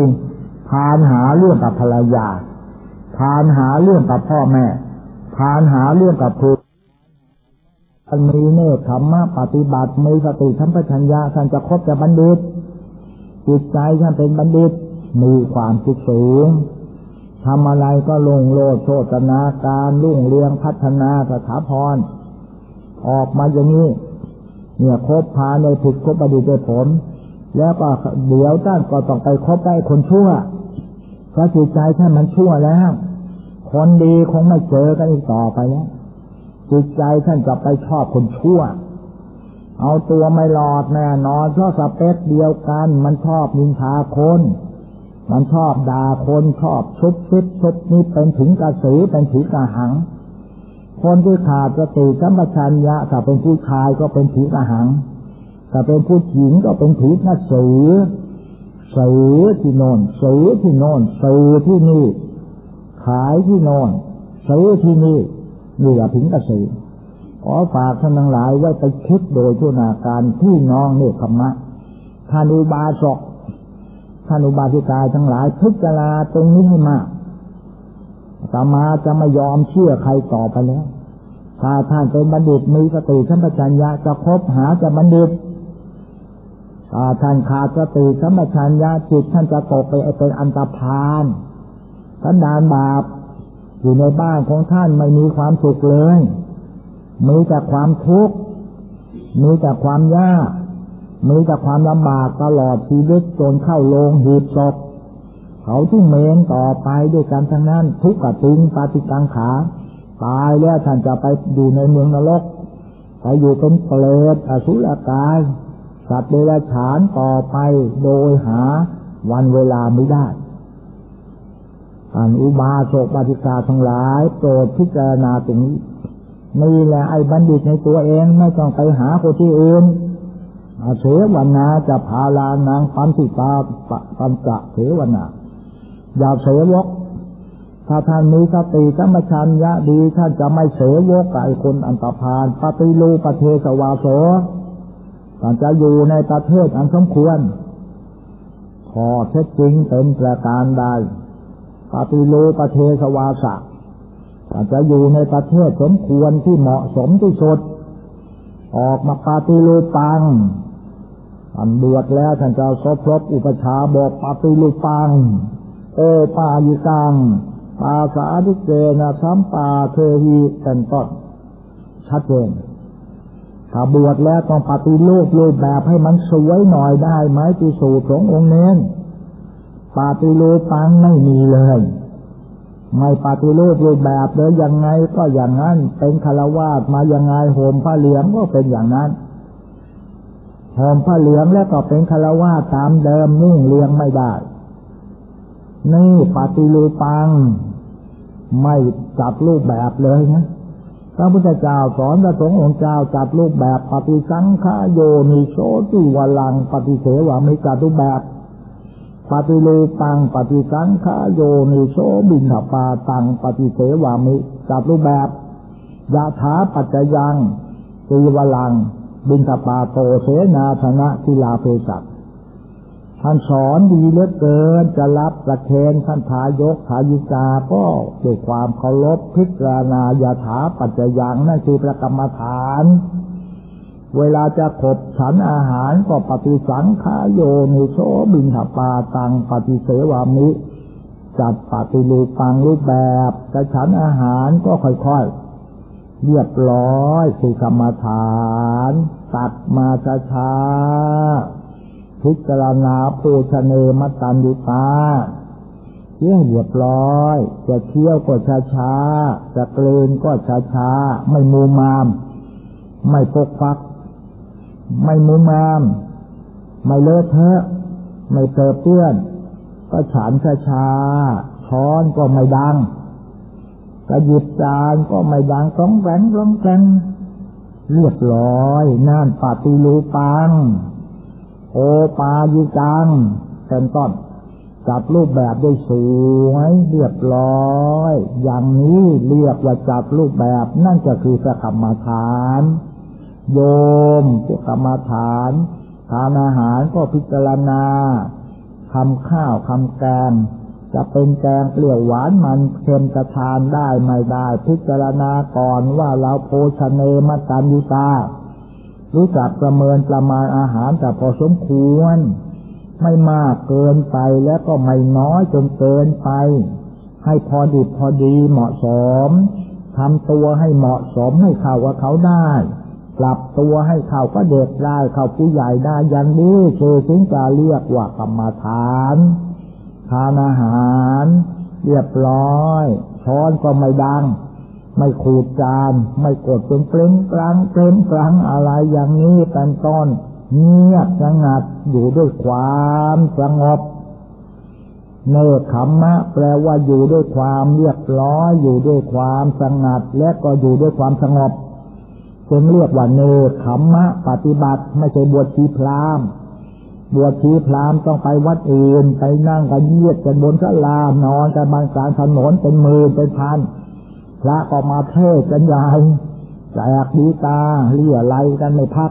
พานหาเรื่องกับภรรยาพานหาเรื่องกับพ่อแม่พานหาเรื่องกับครูท่านมีเนตธรรมะปฏิบัติมีสติทั้งปัญญาท่านจะคบแต่บัณฑิตจิตใจท่านเป็นบัณฑิตมีความสุขสูง ทำอะไรก็ลงโลดโชตนาการรุ่งเรืองพัฒนาสถาพร ออกมาอย่างนี้ เนี่ยคบพาในผิดคบบัณฑิตได้ผลแล้วก็เดี๋ยวท่านก็ต้องไปคบได้คนชั่วเพราะจิตใจท่านมันชั่วแล้ว คนดีคงไม่เจอกันอีกต่อไปแล้วจิตใจท่านจะไปชอบคนชั่ว เอาตัวไม่หลอดแน่นอนเพราะสเปคเดียวกันมันชอบนินทาคน มันชอบด่าคนชอบชุบชิดชุบนี้เป็นถึงกระสือเป็นผีกระหัง คนที่ขาดสติสัมปชัญญะถ้าเป็นผู้ชายก็เป็นผีกระหังถ้าเป็นผู้หญิงก็เป็นผีนักสือสือที่โน่นสือที่โน่นสือที่นี่ ขายที่โน่นสือที่นี่นี่แหละถึงกระสือขอฝากท่านทั้งหลายไว้ไปคิดโดยทุนาการที่น้องเนี่ยธรรมะท่านอุบาสก ท่านอุบาสิกาทั้งหลายพิจารณาตรงนี้ให้มากสามาจะไม่ยอมเชื่อใครต่อไปแล้ว ถ้าท่านเป็นบัณฑิตมีสติสัมปชัญญะจะคบหาจะบัณฑิตถ้าท่านขาดสติสัมปชัญญะจิตท่านจะตกไปเป็นอันตรพานสันดานบาปอยู่ในบ้านของท่านไม่มีความสุขเลย มีแต่ความทุกข์ มีแต่ความยาก มีแต่ความลำบากตลอดชีวิตจนเข้าโรงหีบศพเขาที่เมนต่อไปด้วยกันทั้งนั้น ทุกข์กติงปาติกังขา ตายแล้วท่านจะไปอยู่ในเมืองนรกไปอยู่เป็นเปรตอสุรกาย สัตว์เดรัจฉานต่อไปโดยหาวันเวลาไม่ได้อันอุบาสกปฏิกาทั้งหลายโปรดพิจารณาตรงนี้นี่แหละไอ้บัณฑิตในตัวเองไม่ต้องไปหาคนที่อื่น อาเสวนาจะพาลานางปันติตาปัญจะเสวนาอย่าเสวก ถ้าท่านมีสติสัมปชัญญะดีท่านจะไม่เสวกกับไอ้คนอันตรพานปฏิรูปเทสวาโสก่อนจะอยู่ในประเทศอันสมควรขอเท็จจริงเป็นประการใดปฏิโลประเทศวาสะก่อนจะอยู่ในประเทศสมควรที่เหมาะสมที่สุดออกมาปฏิโลปัง อันบวชแล้วท่านจะสบพบอุปชาบอกปฏิโลปัง เอปายิกังปาสาธิเกนะสัมปาเทหีเป็นต้นชัดเจนถ้าบวชแล้วต้องปฏิรูปรูปแบบให้มันสวยหน่อยได้ไหมที่สูตรขององค์เน้นปฏิรูปปังไม่มีเลย ไม่ปฏิรูปรูปแบบเลยยังไงก็อย่างนั้น เป็นคารวาสมายังไงโหมผ้าเหลืองก็เป็นอย่างนั้น หมผ้าเหลืองแล้วก็เป็นคารวาตามเดิมนุ่งเลียงไม่ได้ นี่ปฏิรูปัง ไม่จับรูปแบบเลยนะพระพุทธเจ้าสอนพระสงฆ์องค์เจ้าจัดรูปแบบปฏิสังขโยนิโชติวลัง ปฏิเสวามิจัดรูปแบบปฏิลูปัง ปฏิสังขโยนิโชบินทปาตัง ปฏิเสวามิจัดรูปแบบยะถาปัจจยังตีวลัง บินทปาโตเสนาธนะทิลาเพศัตท่านสอนดีเหลือเกินจะรับประเคนท่านทายกทายิกาก็ด้วยความเคารพพิจารณายาถาปัจจยังนั่นคือประกรรมฐาน เวลาจะขบฉันอาหารก็ปฏิสังขายโยนิโชบินทปาตังปฏิเสวามิจัดปฏิรูปังรูปแบบจะฉันอาหารก็ค่อยๆ เรียบร้อยคือกรรมฐาน ตัดมาช้าๆพิจารณาปูชเนมตันยุตาเที่ยงเรียบร้อย จะเที่ยวก็ช้าๆจะเกลนก็ช้าๆไม่มูมาม ไม่ปกฟัก ไม่มูมาม ไม่เลอะเทอะไม่เติบเปื้อน ก็ฉันช้าๆช้อนก็ไม่ดัง กระหยิบจานก็ไม่ดังร้องแรงร้องแรงเรียบร้อยน่านปาติลูปังโอปายิกังเป็นต้นจัดรูปแบบได้สวยเรียบร้อย อย่างนี้เรียกว่าจัดรูปแบบนั่นก็คือสกรรมฐาน โยมพวกกรรมฐานทานอาหารก็พิจารณาทำข้าวทำแกง จะเป็นแกงเปรี้ยวหวานมันเค็มจะทานได้ไม่ได้ พิจารณาก่อนว่าเราโภชเนมตันยุตา รู้จักประเมินประมาณอาหารแต่พอสมควร ไม่มากเกินไปและก็ไม่น้อยจนเกินไป ให้พอดีพอดีเหมาะสมทำตัวให้เหมาะสมให้เข้ากับเขาได้ ปรับตัวให้เข้าก็เด็กได้เข้าผู้ใหญ่ได้ย่างนี้คือถึงจะเรียกว่ากรรมฐาน ทานอาหาร เรียบร้อย ช้อนก็ไม่ดัง ไม่ขูดจาน ไม่กดเป็นเปล่งกลางเปล่งกลางอะไรอย่างนี้เป็นต้นเงียบสงัดอยู่ด้วยความสงบเนคขมมะ แปลว่าอยู่ด้วยความเรียบร้อย อยู่ด้วยความสงัด และก็อยู่ด้วยความสงบจึงเรียกว่าเนคขมมะ ปฏิบัติไม่ใช่บวชชีพราม บวชชีพรามต้องไปวัดอื่นไปนั่งกันเยียดกันบนสลานอนกันบางกลางถนนเป็นมือเป็นพันพระก็มาเทศกันใหญ่แจกดีตาเรียอะไรกันไม่พัก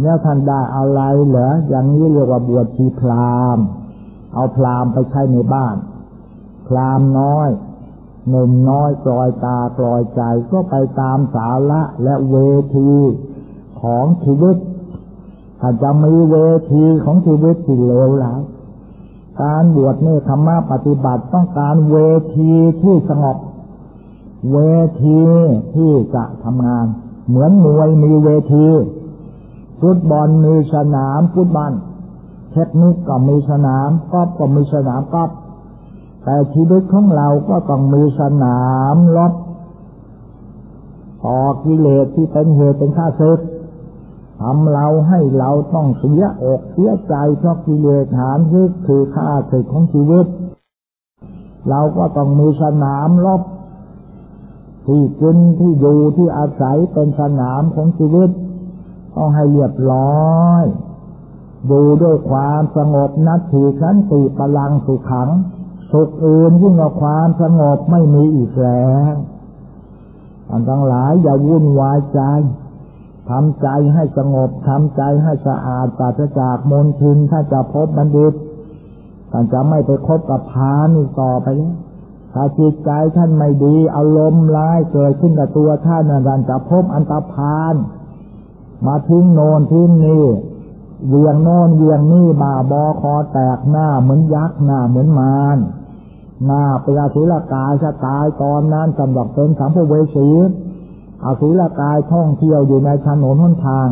เนี่ยท่านได้อะไรเหรออย่างนี้เรียกว่าบวชชีพรามเอาพรามไปใช้ในบ้าน พรามน้อยหนุ่มน้อยกลอยตากลอยใจก็ไปตามสาระและเวทีของชีวิต ถ้าจะมีเวทีของชีวิตที่เลวร้ายการบวชนี่ธรรมะปฏิบัติต้องการเวทีที่สงบ เวทีที่จะทำงาน เหมือนมวยมีเวทีฟุตบอลมีสนามฟุตบอลเทคนิคก็มีสนามกอล์ฟก็มีสนามกอล์ฟแต่ชีวิตของเราก็ต้องมีสนามรบต่อกิเลสที่เป็นเหตุเป็นข้าศึก ทำเราให้เราต้องเสียอกเสียใจเพราะกิเลสหานยึดคือข้าศึกของชีวิต เราก็ต้องมีสนามรบที่กินที่อยู่ที่อาศัยเป็นสนามของชีวิตต้องให้เรียบร้อยดูด้วยความสงบนัดถือขันติพลังสุขัง สุขอื่นยิ่งกว่าความสงบไม่มีอีกแล้วอันทั้งหลายอย่าวุ่นวายใจ ทำใจให้สงบทำใจให้สะอาดปราศจากมลทินถ้าจะพบบัณฑิตท่านจะไม่ไปคบกับพานอีกต่อไปแล้วถ้าจิตใจท่านไม่ดี อารมณ์ร้ายเกิดขึ้นกับตัวท่านนั่นจะพบอันตรพาน มาทิ้งโนนทิ้งนี่เวียงโนนเวียงนี่บาบอคอแตกหน้าเหมือนยักษ์หน้าเหมือนมารหน้าเปอาสุรกายจะตายตอนนั้นสำหรับเป็นสัมภเวสี อาสุรกายท่องเที่ยวอยู่ในถนนหนทาง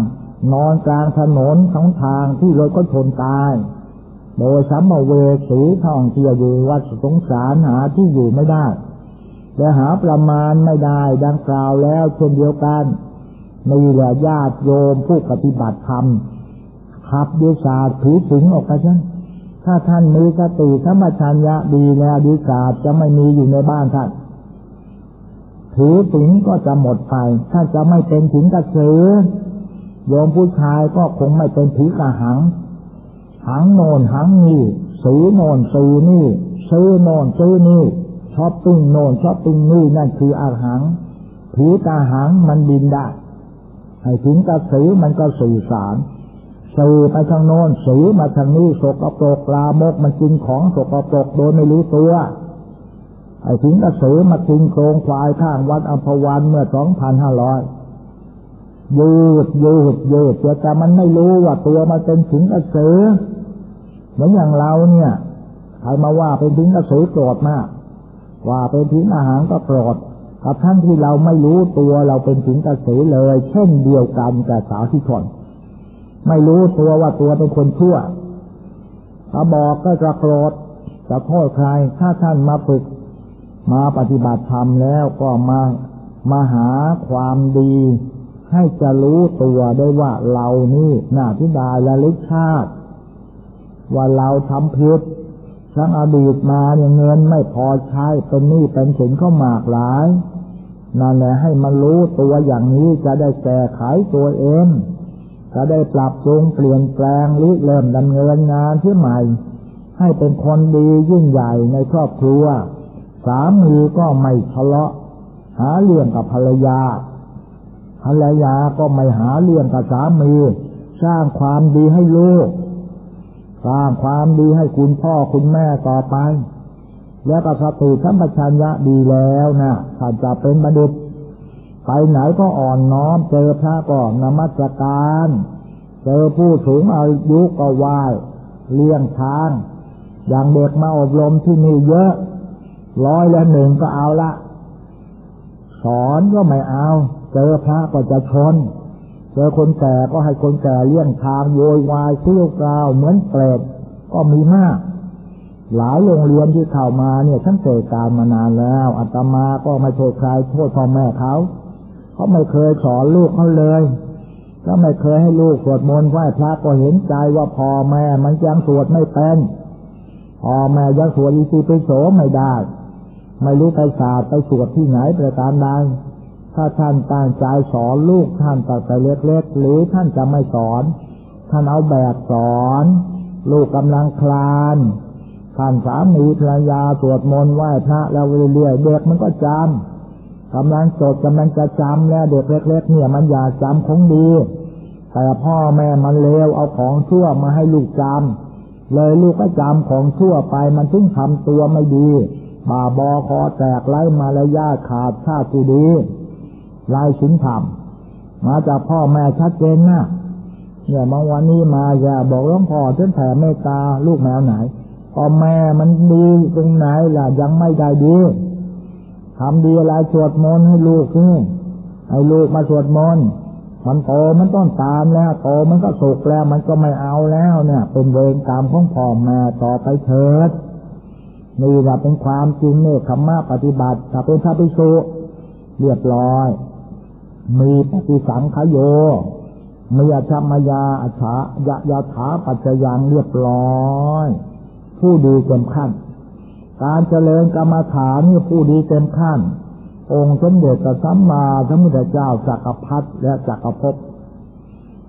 นอนกลางถนนของทางที่รถก็ชนตาย โดยสัมเวสีท่องเที่ยวอยู่วัดสงสารหาที่อยู่ไม่ได้และหาประมาณไม่ได้ดังกล่าวแล้วเช่นเดียวกันนี่แหละญาติโยมผู้ปฏิบัติธรรมขับดิศาสถือถึงออกไปฉันถ้าท่านมีสติธรรมชัญญะดีแล้วดิศาสจะไม่มีอยู่ในบ้านท่าน ถือถึงก็จะหมดไป ถ้าจะไม่เป็นถึงกระสือโยมผู้ชายก็คงไม่เป็นผีกระหัง หังโนนหังนี่ซื้อโนนซื้อนี่ซื้อโนนซื้อนี่ชอบปิ้งโนนชอบปิ้งนี่นั่นคืออาหังผีตาหังมันบินได้ให้ถึงกระสือมันก็สื่อสารสื่อไปทางโน้นสีมาทางนี้สกปรกลามกมันกินของสกปรกโดยไม่รู้ตัว ไอ้ถึงกระสือมากินโครงควายข้างวัดอัมพวันเมื่อสองพันห้าร้อยยืดยืดยืดแต่มันไม่รู้ว่าตัวมันเป็นถึงกระสือเหมือนอย่างเราเนี่ยใครมาว่าเป็นถึงกระสือโกรธมาก ว่าเป็นถึงอาหารก็โกรธกับท่านที่เราไม่รู้ตัวเราเป็นถึงกระสือเลย เช่นเดียวกันกับสาวที่ชนไม่รู้ตัวว่าตัวเป็นคนชั่วถ้าบอกก็จะโกรธจะโทษใคร ถ้าท่านมาฝึก มาปฏิบัติธรรมแล้วก็มามาหาความดี ให้จะรู้ตัวได้ว่าเรานี่หน้าที่ดาและลึกชาติ ว่าเราทำผิดทั้งอดีตมาเนี่ยเงินไม่พอใช้เป็นหนี้เป็นสินเข้าหมากหลายนั่นแหละให้มันรู้ตัวอย่างนี้จะได้แก้ไขตัวเองจะได้ปรับปรุงเปลี่ยนแปลงหรือเริ่มดำเนินงานที่ใหม่ ให้เป็นคนดียิ่งใหญ่ในครอบครัว สามีก็ไม่ทะเลาะ หาเรื่องกับภรรยา ภรรยาก็ไม่หาเรื่องกับสามี สร้างความดีให้ลูก สร้างความดีให้คุณพ่อคุณแม่ต่อไป แล้วก็สติสัมปชัญญะดีแล้วนะถ้าจะเป็นบัณฑิต ไปไหนก็อ่อนน้อม เจอพระก็นมัสการ เจอผู้สูงอายุก็ไหว้เลี้ยงทาง อย่างเด็กมาอบรมที่นี่เยอะ ร้อยละหนึ่งก็เอาละสอนก็ไม่เอา เจอพระก็จะชน เจอคนแก่ก็ให้คนแก่เลี้ยงทางโวยวายเที่ยวกราวเหมือนเปรตก็มีมาก หลายโรงเรียนที่เข้ามาเนี่ยท่านเกิดการมานานแล้วอาตมาก็ไม่โทษใครโทษพ่อแม่เขาเขาไม่เคยสอนลูกเขาเลยก็ไม่เคยให้ลูกสวดมนต์ไหว้พระก็เห็นใจว่าพ่อแม่มันยังสวดไม่เป็นพ่อแม่ยังสวดอิติปิโสไม่ได้ ไม่รู้ไปศาสตร์ไปสวดที่ไหนประการใดถ้าท่านตั้งใจสอนลูกท่านตั้งแต่เล็กๆหรือท่านจะไม่สอน ท่านเอาแบบสอน ลูกกำลังคลานท่านสามีภรรยาสวดมนต์ไหว้พระแล้วเรื่อยๆเด็กมันก็จำกำลังจดกำลังจะจำแล้วเด็กเล็ก ๆ เนี่ยมันอยากจำของดี แต่พ่อแม่มันเลวเอาของชั่วมาให้ลูกจำเลยลูกก็จำของชั่วไปมันถึงทำตัวไม่ดี บาบอคอแตกไล่มาละยาขาดชาติดีไล่สินธรรม มาจากพ่อแม่ชัดเจนนะเนี่ยมาวันนี้มาอย่าบอกร้องพ่อเช่นแผ่เมตตาลูกแมวไหนพ่อแม่มันดีตรงไหนล่ะยังไม่ได้ดีทำดีอะไรสวดมนต์ให้ลูกนี่ให้ลูกมาสวดมนต์มันโตมันต้องตามแล้วโตมันก็สุกแล้ว มันก็ไม่เอาแล้วเนี่ย เป็นเวรกรรมของพ่อแม่ต่อไปเถิด นี่แหละเป็นความจริงเนี่ยธรรมะปฏิบัติถ้าเป็นพระภิกษุเรียบร้อย มีปฏิสังขโยมีอัจฉมายาอัจฉายะยาถาปัจจยังเรียบร้อย ผู้ดีเต็มขั้น การเจริญกรรมฐานนี่ผู้ดีเต็มขั้น องค์สมเด็จสัมมาสัมพุทธเจ้าจักรพรรดิและจักรภพ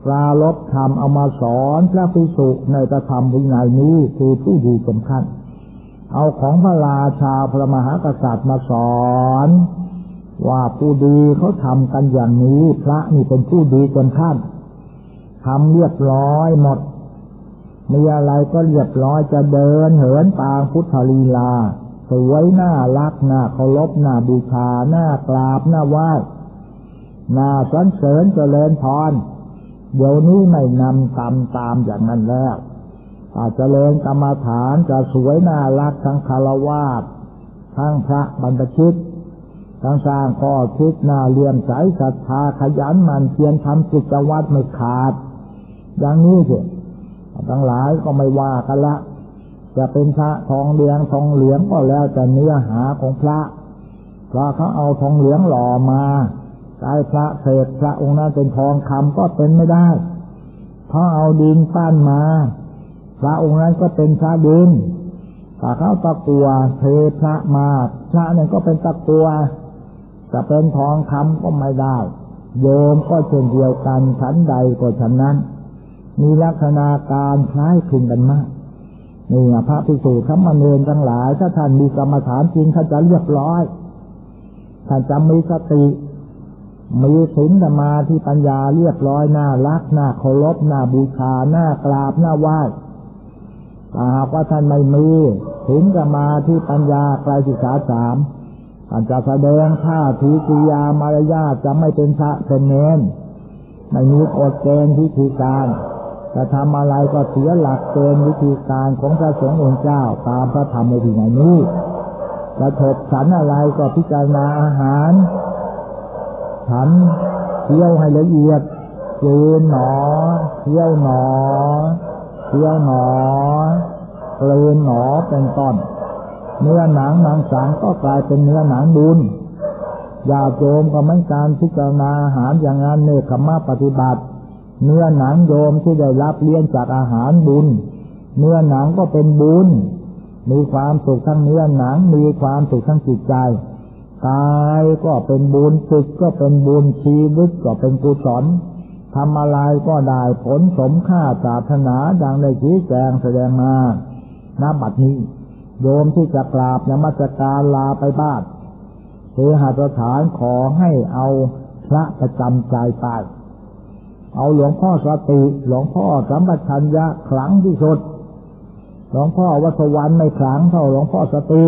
ปลาลบธรรมเอามาสอนพระภิกษุในกระทำวินัยนี้คือผู้ดีเต็มขั้น เอาของพระราชาพระมหากษัตริย์มาสอน ว่าผู้ดีเขาทำกันอย่างนี้ พระนี่เป็นผู้ดีเต็มขั้นทำเรียบร้อยหมดมีอะไรก็เรียบร้อยจะเดินเหินตามพุทธลีลา สวยหน้ารักหน้าเคารพหน้าบูชาหน้ากราบหน้าไหว้หน้าสันเสริญเจริญพรเดี๋ยวนี้ไม่นำตามตามอย่างนั้นแล้ว อาจเจริญกรรมฐานจะสวยน่ารักทั้งคารวาสทั้งพระบรรพชิตทั้งสร้างข้อคิดน้าเลี่ยมใสศรัทธาขยันมันเพียรทำกิจวัตรไม่ขาด อย่างนี้เถอะทั้งหลายก็ไม่ว่ากันละ จะเป็นพระทองเหลืองทองเหลืองก็แล้วแต่เนื้อหาของพระพระเขาเอาทองเหลืองหล่อมาใช้พระเศษพระองค์นั้นเป็นทองคำก็เป็นไม่ได้เพราะเอาดินปั้นมา พระองค์นั้นก็เป็นพระดินถ้าเขาตะกัวเทพระมาพระนั่นก็เป็นตะกัวจะเป็นทองคำก็ไม่ได้ โยมก็เช่นเดียวกันชั้นใดก็ชั้นนั้น มีลักษณะการคล้ายคลึงกันมากนี่พระภิกษุขมาเนินทั้งหลาย ถ้าท่านมีกรรมฐานจริงท่านจะเรียบร้อย ท่านจะมีสติมีศีลสมาธิปัญญาเรียบร้อยน่ารักน่าเคารพน่าบูชาน่ากราบน่าไหว้ ถ้าหากว่าท่านไม่มีศีลสมาธิปัญญาไกลศึกษาสามท่านจะแสดงท่าทีกิยามารยาจะไม่เป็นพระเป็นเนนไม่มีกฎเกณฑ์พิธีการจะทำอะไรก็เสียหลักเกณฑ์วิธีการของพระสงฆ์องค์เจ้าตามพระธรรมในที่ไหนนี้จะถบฉันอะไรก็พิจารณาอาหาร ฉันเคี่ยวให้ละเอียดเจนหนอเคี่ยวหนอ คี่ยวหนอกลืนหนอเป็นต้น เนื้อหนังมังสังก็กลายเป็นเนื้อหนังบุญยาโยมก็เหมือนการพิจารณาอาหารอย่างนั้นเนคขมาปฏิบัติ เนื้อหนังโยมที่ได้รับเลี้ยงจากอาหารบุญ เนื้อหนังก็เป็นบุญ มีความสุขทั้งเนื้อหนังมีความสุขทั้งจิตใจกายก็เป็นบุญจิตก็เป็นบุญชีวิตก็เป็นกุศล ทำอะไรก็ได้ผลสมค่าศาสนาดังในชี้แจงแสดงมาณบัดนี้ โยมที่จะกราบนมัสการลาไปบ้านเทหสถานขอให้เอาพระประจำใจไปเอาหลวงพ่อสติหลวงพ่อสัมปชัญญะขลังที่สุด หลวงพ่อวัสวรรณไม่ขลังเท่าหลวงพ่อสติ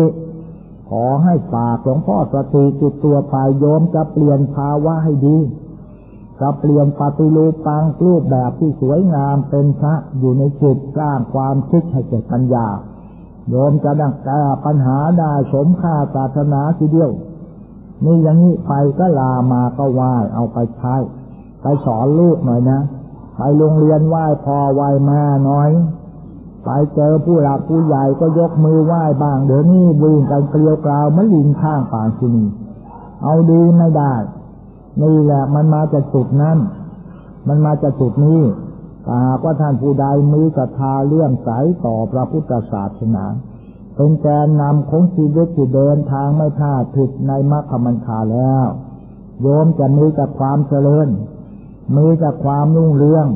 ขอให้ฝากหลวงพ่อสติจุดตัวไปโยมจะเปลี่ยนภาวะให้ดี จะเปลี่ยนปฏิรูปังรูปแบบที่สวยงามเป็นพระอยู่ในจิตสร้างความคิดให้เกิดปัญญา โยมจะดังแก้ปัญหาได้สมค่าศาสนาทีเดียวนี่อย่างนี้ไปก็ลามาก็ไหว้เอาไปใช้ ไปสอนลูกหน่อยนะไปโรงเรียนไหว้พอไหว้แม่น่อย ไปเจอผู้หลักผู้ใหญ่ก็ยกมือไหว้บ้าง เดี๋ยวนี้วิ่งกันเกลียวกราวม่ลิงข้างป่านที่นี่เอาดีไม่ได้ นี่แหละมันมาจากจุดนั้น มันมาจากจุดนี้ถ้าหากว่าท่านผู้ใดมีศรัทธาเลื่อมใสต่อพระพุทธศาสนาเป็นแกนนำของชีวิตที่เดินทางไม่พลาดผิดในมรรคมันคาแล้ว โยมจะมีแต่ความเจริญ มีแต่ความรุ่งเรือง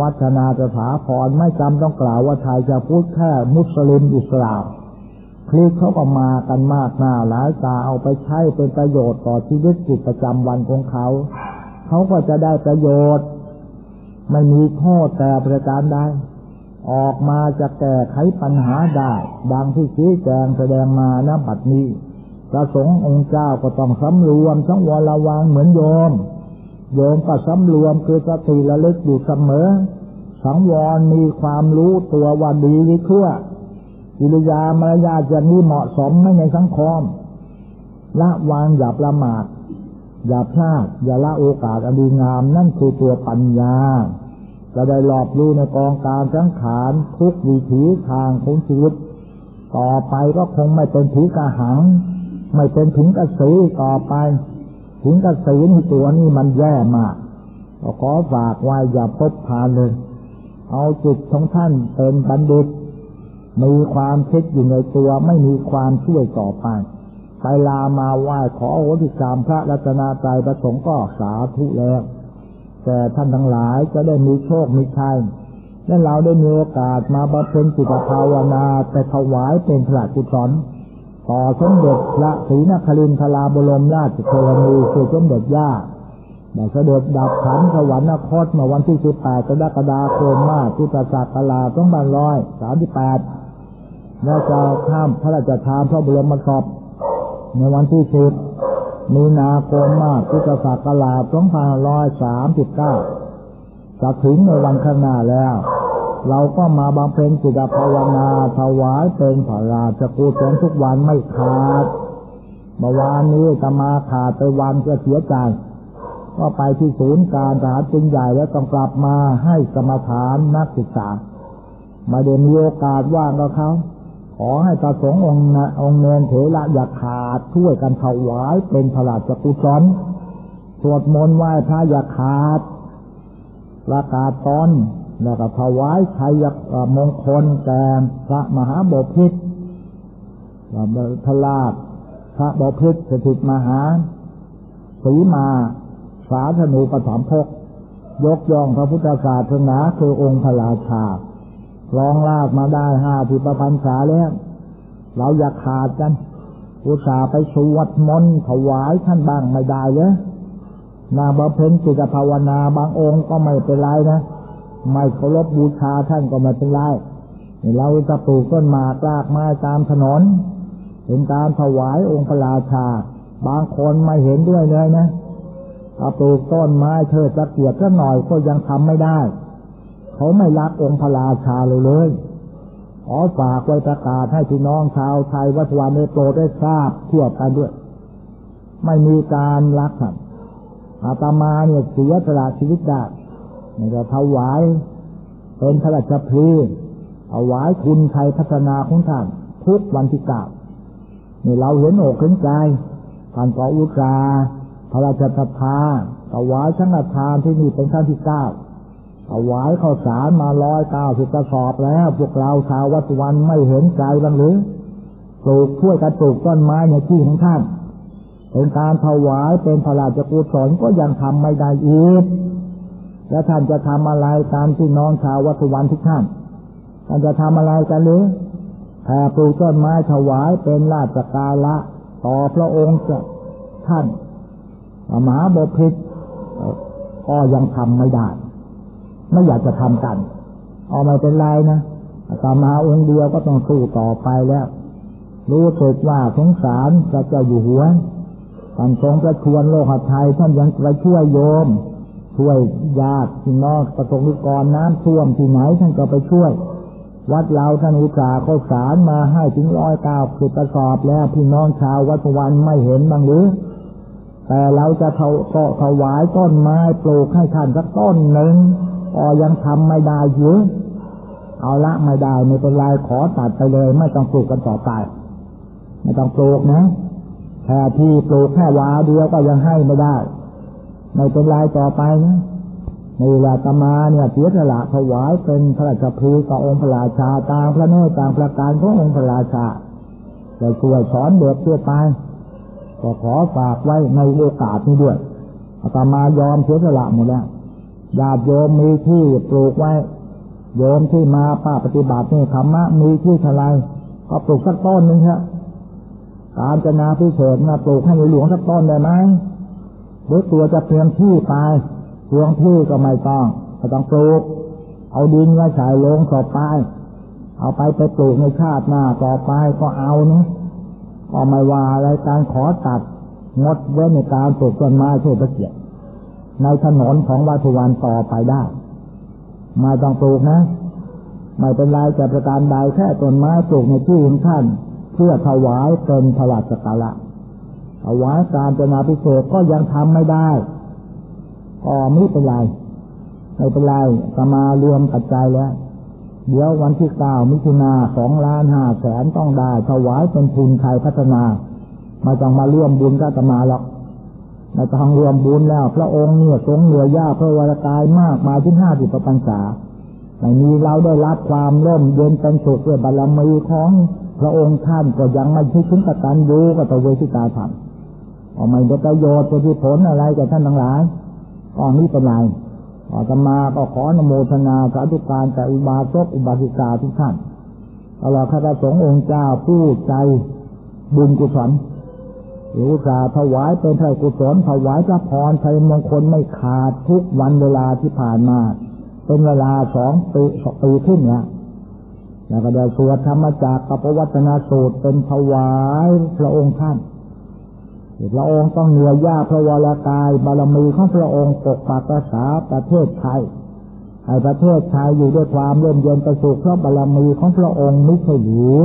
วัฒนาสถาพรไม่จำต้องกล่าวว่าไทยจะพูดแค่มุสลิมอิสลาม คลิกเขาก็มากันมากหน้าหลายตาเอาไปใช้เป็นประโยชน์ต่อชีวิตจิตประจำวันของเขา เขาก็จะได้ประโยชน์ ไม่มีโทษแต่ประการใดออกมาจะแก้ไขปัญหาได้ ดังที่ชี้แจงแสดงมาณบัดนี้พระสงฆ์องค์เจ้าก็ต้องสำรวมทั้งวรระวังเหมือนโยม โยมก็สำรวมคือสติระลึกอยู่เสมอ สังวรมีความรู้ตัวว่าดีหรือชั่ว กิริยามารยาทอย่างนี้เหมาะสมไม่ในสังคมละวางอย่าประมาทอย่าพลาด อย่าละโอกาสอันดีงาม นั่นคือตัวปัญญาจะได้หลอบรู้ในกองการสังขารทุกวิถีทางของชีวิต ต่อไปก็คงไม่เป็นผีกระหัง ไม่เป็นถึงกระสือต่อไป ถึงกระสือในตัวนี้มันแย่มากขอฝากไว้อย่าพบพานเลย เอาจิตของท่านเป็นบัณฑิต มีความคิดอยู่ในตัวไม่มีความช่วยต่อไปไปลามาไหว้ขอโอธิกรรมพระรัตนาใจประสงค์ก็สาธุแล้ว แต่ท่านทั้งหลายจะได้มีโชคมีชัยและเราได้มีโอกาสมาบำเพ็ญจิตภาวนาแต่ถวายเป็นพระกุศลต่อสมเด็จพระศรีนครินทราบรมราชโทนีคือสมเด็จย่าได้เสด็จดับขันสวรรคตเมื่อวันที่ 18กรกฎาคมมาพุทธศักราช2538 และจะข้ามพระราชทานพระบรมศพในวันที่10มีนาคมมากพุทธศักราช2539จะถึงในวันข้างหน้าแล้ว เราก็มาบำเพ็ญจิตภาวนาถวายเป็นพระราชกุศลทุกวันไม่ขาดเมื่อวานนี้จะมาขาดไปวันก็เสียใจก็ไปที่ศูนย์การทหารจึงใหญ่แล้วต้องกลับมาให้สมทานนักศึกษามาเดมีโอกาสว่างกับเขา ขอให้ประสงค์องค์นะองค์เนนเถระอย่าขาดช่วยกันถวายเป็นพระราชกุศลสวดมนต์ไหว้พระอย่าขาดประกาศตนแล้วก็ถวายชัยมงคลแก่พระมหาบพิตรทลาภพระบพิตรสถิตมหาสีมาสาธนูปฐมภกยกย่องพระพุทธศาสนาคือองค์พระราชา รองลากมาได้ห้าสิบพันษาแล้ว เราอยากขาดกันอุตส่าห์ไปสวดมนต์ถวายท่านบ้างไม่ได้เลยนาบำเพ็ญจิตภาวนาบางองค์ก็ไม่เป็นไรนะ ไม่เคารพบูชาท่านก็ไม่เป็นไร เราจะปลูกต้นหมากลากไม้ตามถนนเป็นการถวายองค์พระราชา บางคนไม่เห็นด้วยเลยนะถ้าปลูกต้นไม้เธอจะเกียดก็หน่อยก็ยังทำไม่ได้ เขาไม่รักองค์พระราชาเลยเลยขอฝากไว้ประกาศให้พี่น้องชาวไทยวัดวานในโปรได้ทราบทั่วกันด้วย ไม่มีการรักครับอาตมาเนี่ยเสียสละชีวิตได้ในจะถวายเป็นพระราชพลีถวายคุณไทยพัฒนาของท่านทุกวันที่เก้านี่เราเห็นอกเห็นใจท่านก็อุตราพระราชทธาถวายชังทานที่นี่เป็นขั้นที่เก้า ถวายข้าวสารมาร้อยเก้าสิบกระสอบแล้ว พวกเราชาววัดวันไม่เห็นใจบ้างหรือปลูกช่วยกันปลูกต้นไม้ในที่ของท่านเป็นการถวายเป็นพระราชกุศลก็ยังทำไม่ได้อีกแล้วท่านจะทำอะไรตามที่น้องชาววัดวันทุกท่านท่านจะทำอะไรกันหรือแผ่ปลูกต้นไม้ถวายเป็นราชกาละต่อพระองค์จะท่านมหาบพิตรก็ยังทำไม่ได้ ไม่อยากจะทำกัน เอาม่เป็นไรนะตามาองค์เดียวก็ต้องสู้ต่อไปแล้ว รู้สึกว่าสงสารพระเจ้าอยู่หัวท่านทรงประชวนโลกไทยท่านยังไปช่วยโยม ช่วยญาติพี่น้องประสบนิกรน้ำท่วมที่ไหนท่านก็ไปช่วย วัดเราท่านอุตสาห์ข้าสารมาให้ถึงร้อยเก้าสิบกระสอบแล้วพี่น้องชาววัดวันไม่เห็นบ้างหรือแต่เราจะก็ถวายต้นไม้ปลูกให้ท่านสักต้นหนึ่ง ก็ยังทำไม่ได้อยู่เอาละไม่ได้ไม่เป็นไรขอตัดไปเลย ไม่ต้องปลูกกันต่อไป ไม่ต้องปลูกนะแค่ที่ปลูกแค่วาเดียวก็ยังให้ไม่ได้ ไม่เป็นไรต่อไปนะในเวลาตมาเนี่ยเสียสละถวายเป็นพระราชพีกับองค์พระราชาตามพระเนตรตามประการขององค์พระราชาจะช่วยสอนเด็กเพื่อไปก็ขอฝากไว้ในโอกาสนี้ด้วยอาตมายอมเสียสละหมดแล้ว ญาติโยมมีที่ปลูกไว้ โยมที่มาป้าปฏิบัตินี่ธรรมะมีที่ทลายก็ปลูกสักต้นหนึ่งครับการจะนาพิเศษมาปลูกให้หลวงสักต้นได้ไหมหรือตัวจะเพียงที่ไปเพียงที่ก็ไม่ต้องก็ต้องปลูก เอาดินมาใส่ลงต่อไป เอาไปไปปลูกในชาติหน้าต่อไปก็เอานะก็ไม่ว่าอะไรการขอตัดงดเว้นในการปลูกต้นไม้เพื่อประเกียรติ ในถนนของวัตวันต่อไปได้ไม่ต้องปลูกนะไม่เป็นไรจะประการใดแค่ต้นไม้ปลูกในที่ของท่าน เพื่อถวายเป็นพระราชกาละถวายการจนาพิเศษก็ยังทำไม่ได้ก็ไม่เป็นไรไม่เป็นไรสมารวมปัจจัยแล้ว เดี๋ยววันที่เก้ามิถุนาสองล้านห้าแสนต้องได้ถวายเป็นทุนไทยพัฒนามาต้องมาร่วมบุญก็จะมาหรอก มาต้องรวมบุญแล้ว พระองค์เนี่ยทรงเหนือย่าพระวรากายมากมาถึงห้าสิบพรรษาแต่มีเราได้รับความร่มเย็นเป็นสุขด้วยบารมีของพระองค์ท่านก็ยังไม่ช่ถึงกตัญญูก็ตะเวทิตาธรรมออกไม่ได้ประโยชน์จะผลอะไรแก่ท่านทั้งหลายก็นี่เป็นไรอาตมาก็ขอนโมทนาสาธุการแต่อุบาสกอุบาสิกาทุกท่านตลอดข้าราชสงฆ์องค์เจ้าผู้ใจบุญกุศล หรือสาถวายเป็นไทยกุศลถวายพระพรชัยมงคลไม่ขาดทุกวันเวลาที่ผ่านมาเป็นเวลาสองปีปีขึ้นเนี่ยแล้วก็ได้สวดธรรมจากกับวัฒนาสูตรเป็นถวายพระองค์ท่านพระองค์ต้องเหนื่อย่าพระวรากายบารมีของพระองค์ปกปักรักษาประเทศไทยให้ประเทศไทยอยู่ด้วยความเย็นเย็นประสุขเพราะบารมีของพระองค์ไม่ใช่หรือ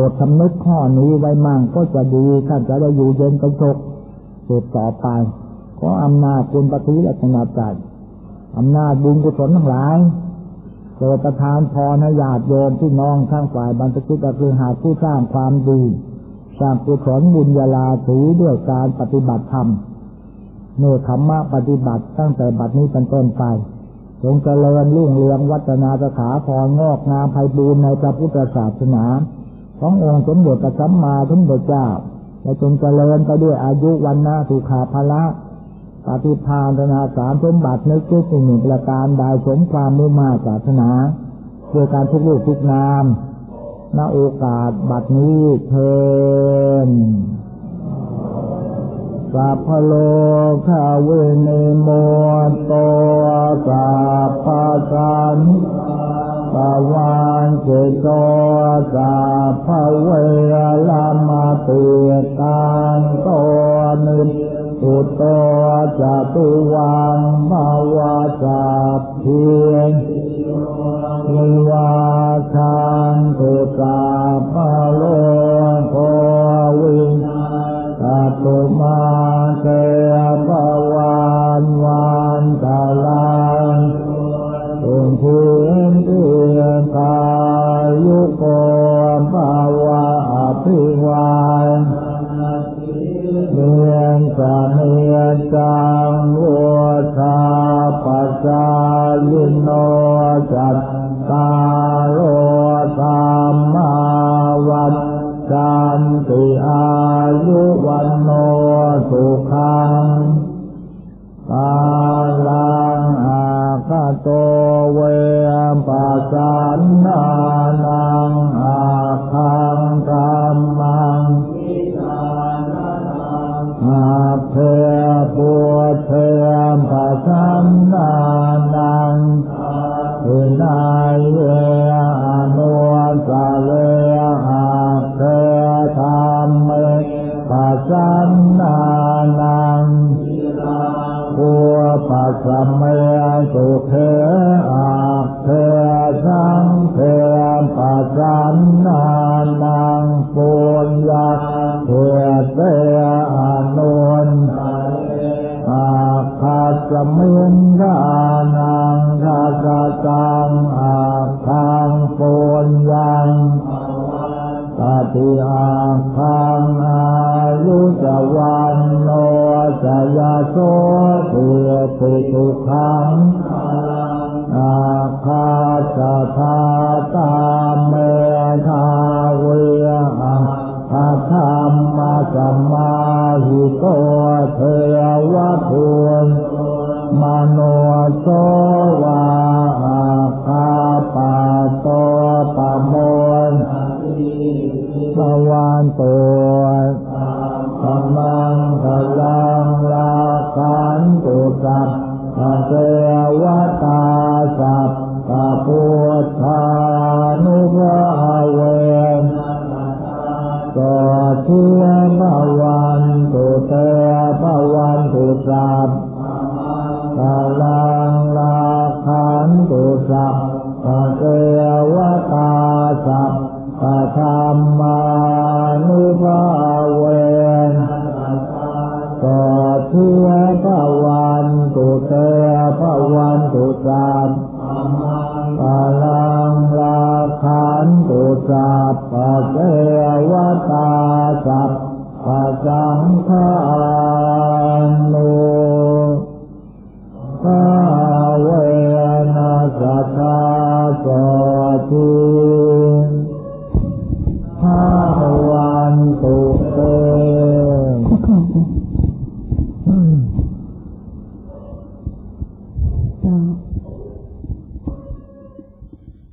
รดสำนึกข้อนี้ไว้มั่งก็จะดีท่านจะได้อยู่เย็นประสุขสืบต่อไปขออำนาจคุณปฏิและชนาจัดอำนาจบุญกุศลทั้งหลายโปรดประทานพรให้ญาติโยมที่น้องข้างฝ่ายบรรพชิตคือหาผู้สร้างความดีสร้างกุศลบุญญาลาถือด้วยการปฏิบัติธรรมเมื่อธรรมะปฏิบัติตั้งแต่บัดนี้เป็นต้นไปจงเจริญรุ่งเรืองวัฒนาสถาพรงอกงามไพบูรณ์ในพระพุทธศาสนา ขององค์สมเด็จพระสัมมาสัมพุทธเจ้าและจงเจริญไปด้วยอายุวันนาสุขาภละปฏิภาณนาสารสมบัตินึกคิดสิ่งหนึ่งประการใดสมความมุ่งมาศาสนาด้วยการทุกลูกทุกนามณโอกาสบัดนี้เทินสัพพโลกาเวเนโมโตสัพพสันปวั นเจโตสัพเวลามาเติการโตนิอุตโตจะตุวังภาวะจับเพียงมิวาทังตุสาพโลโกวินาสัตุมาเตปวันวันตาลังตุง โกภาวะอภิวาเมนสะเนียจังวัวชาปัสสาลิโนจัตตาโลธรรมาวัฏจันติอายุวันโนสุขังกาลังอาคโตเวปัสสันนา อาเพปัวเทมปัสสันนานังอินายเวอนุสาเลอาเพธรรมเมปัสสันนานังปัวปัสสะเมสุเทอาเทสังเทปัสสันนานังปุญญาเทเต สมิงกานังคาสตังอาคังปุญญังปฏิอาคังอายุจวันโนจยาโสเทียติทุขังอาคาสทาตาเมธาเวียอาธรรมสัมมาหิโตเทวทุน มโนโสวาอาคาปาโตปะโมนสวานตัวธรรมังพลังลาคันตุสัพพเทวตาสัพพะพุทธานุภาเวนะสเทียภวันตุเต พะลังลาขันตุสัพพะเทวตาสัพพะธรรมานุภาเวนสเทียภวันตุเตภวันตุสัพพะลังลาขันตุสัพพะเทวตาสัพพะสังฆา ภ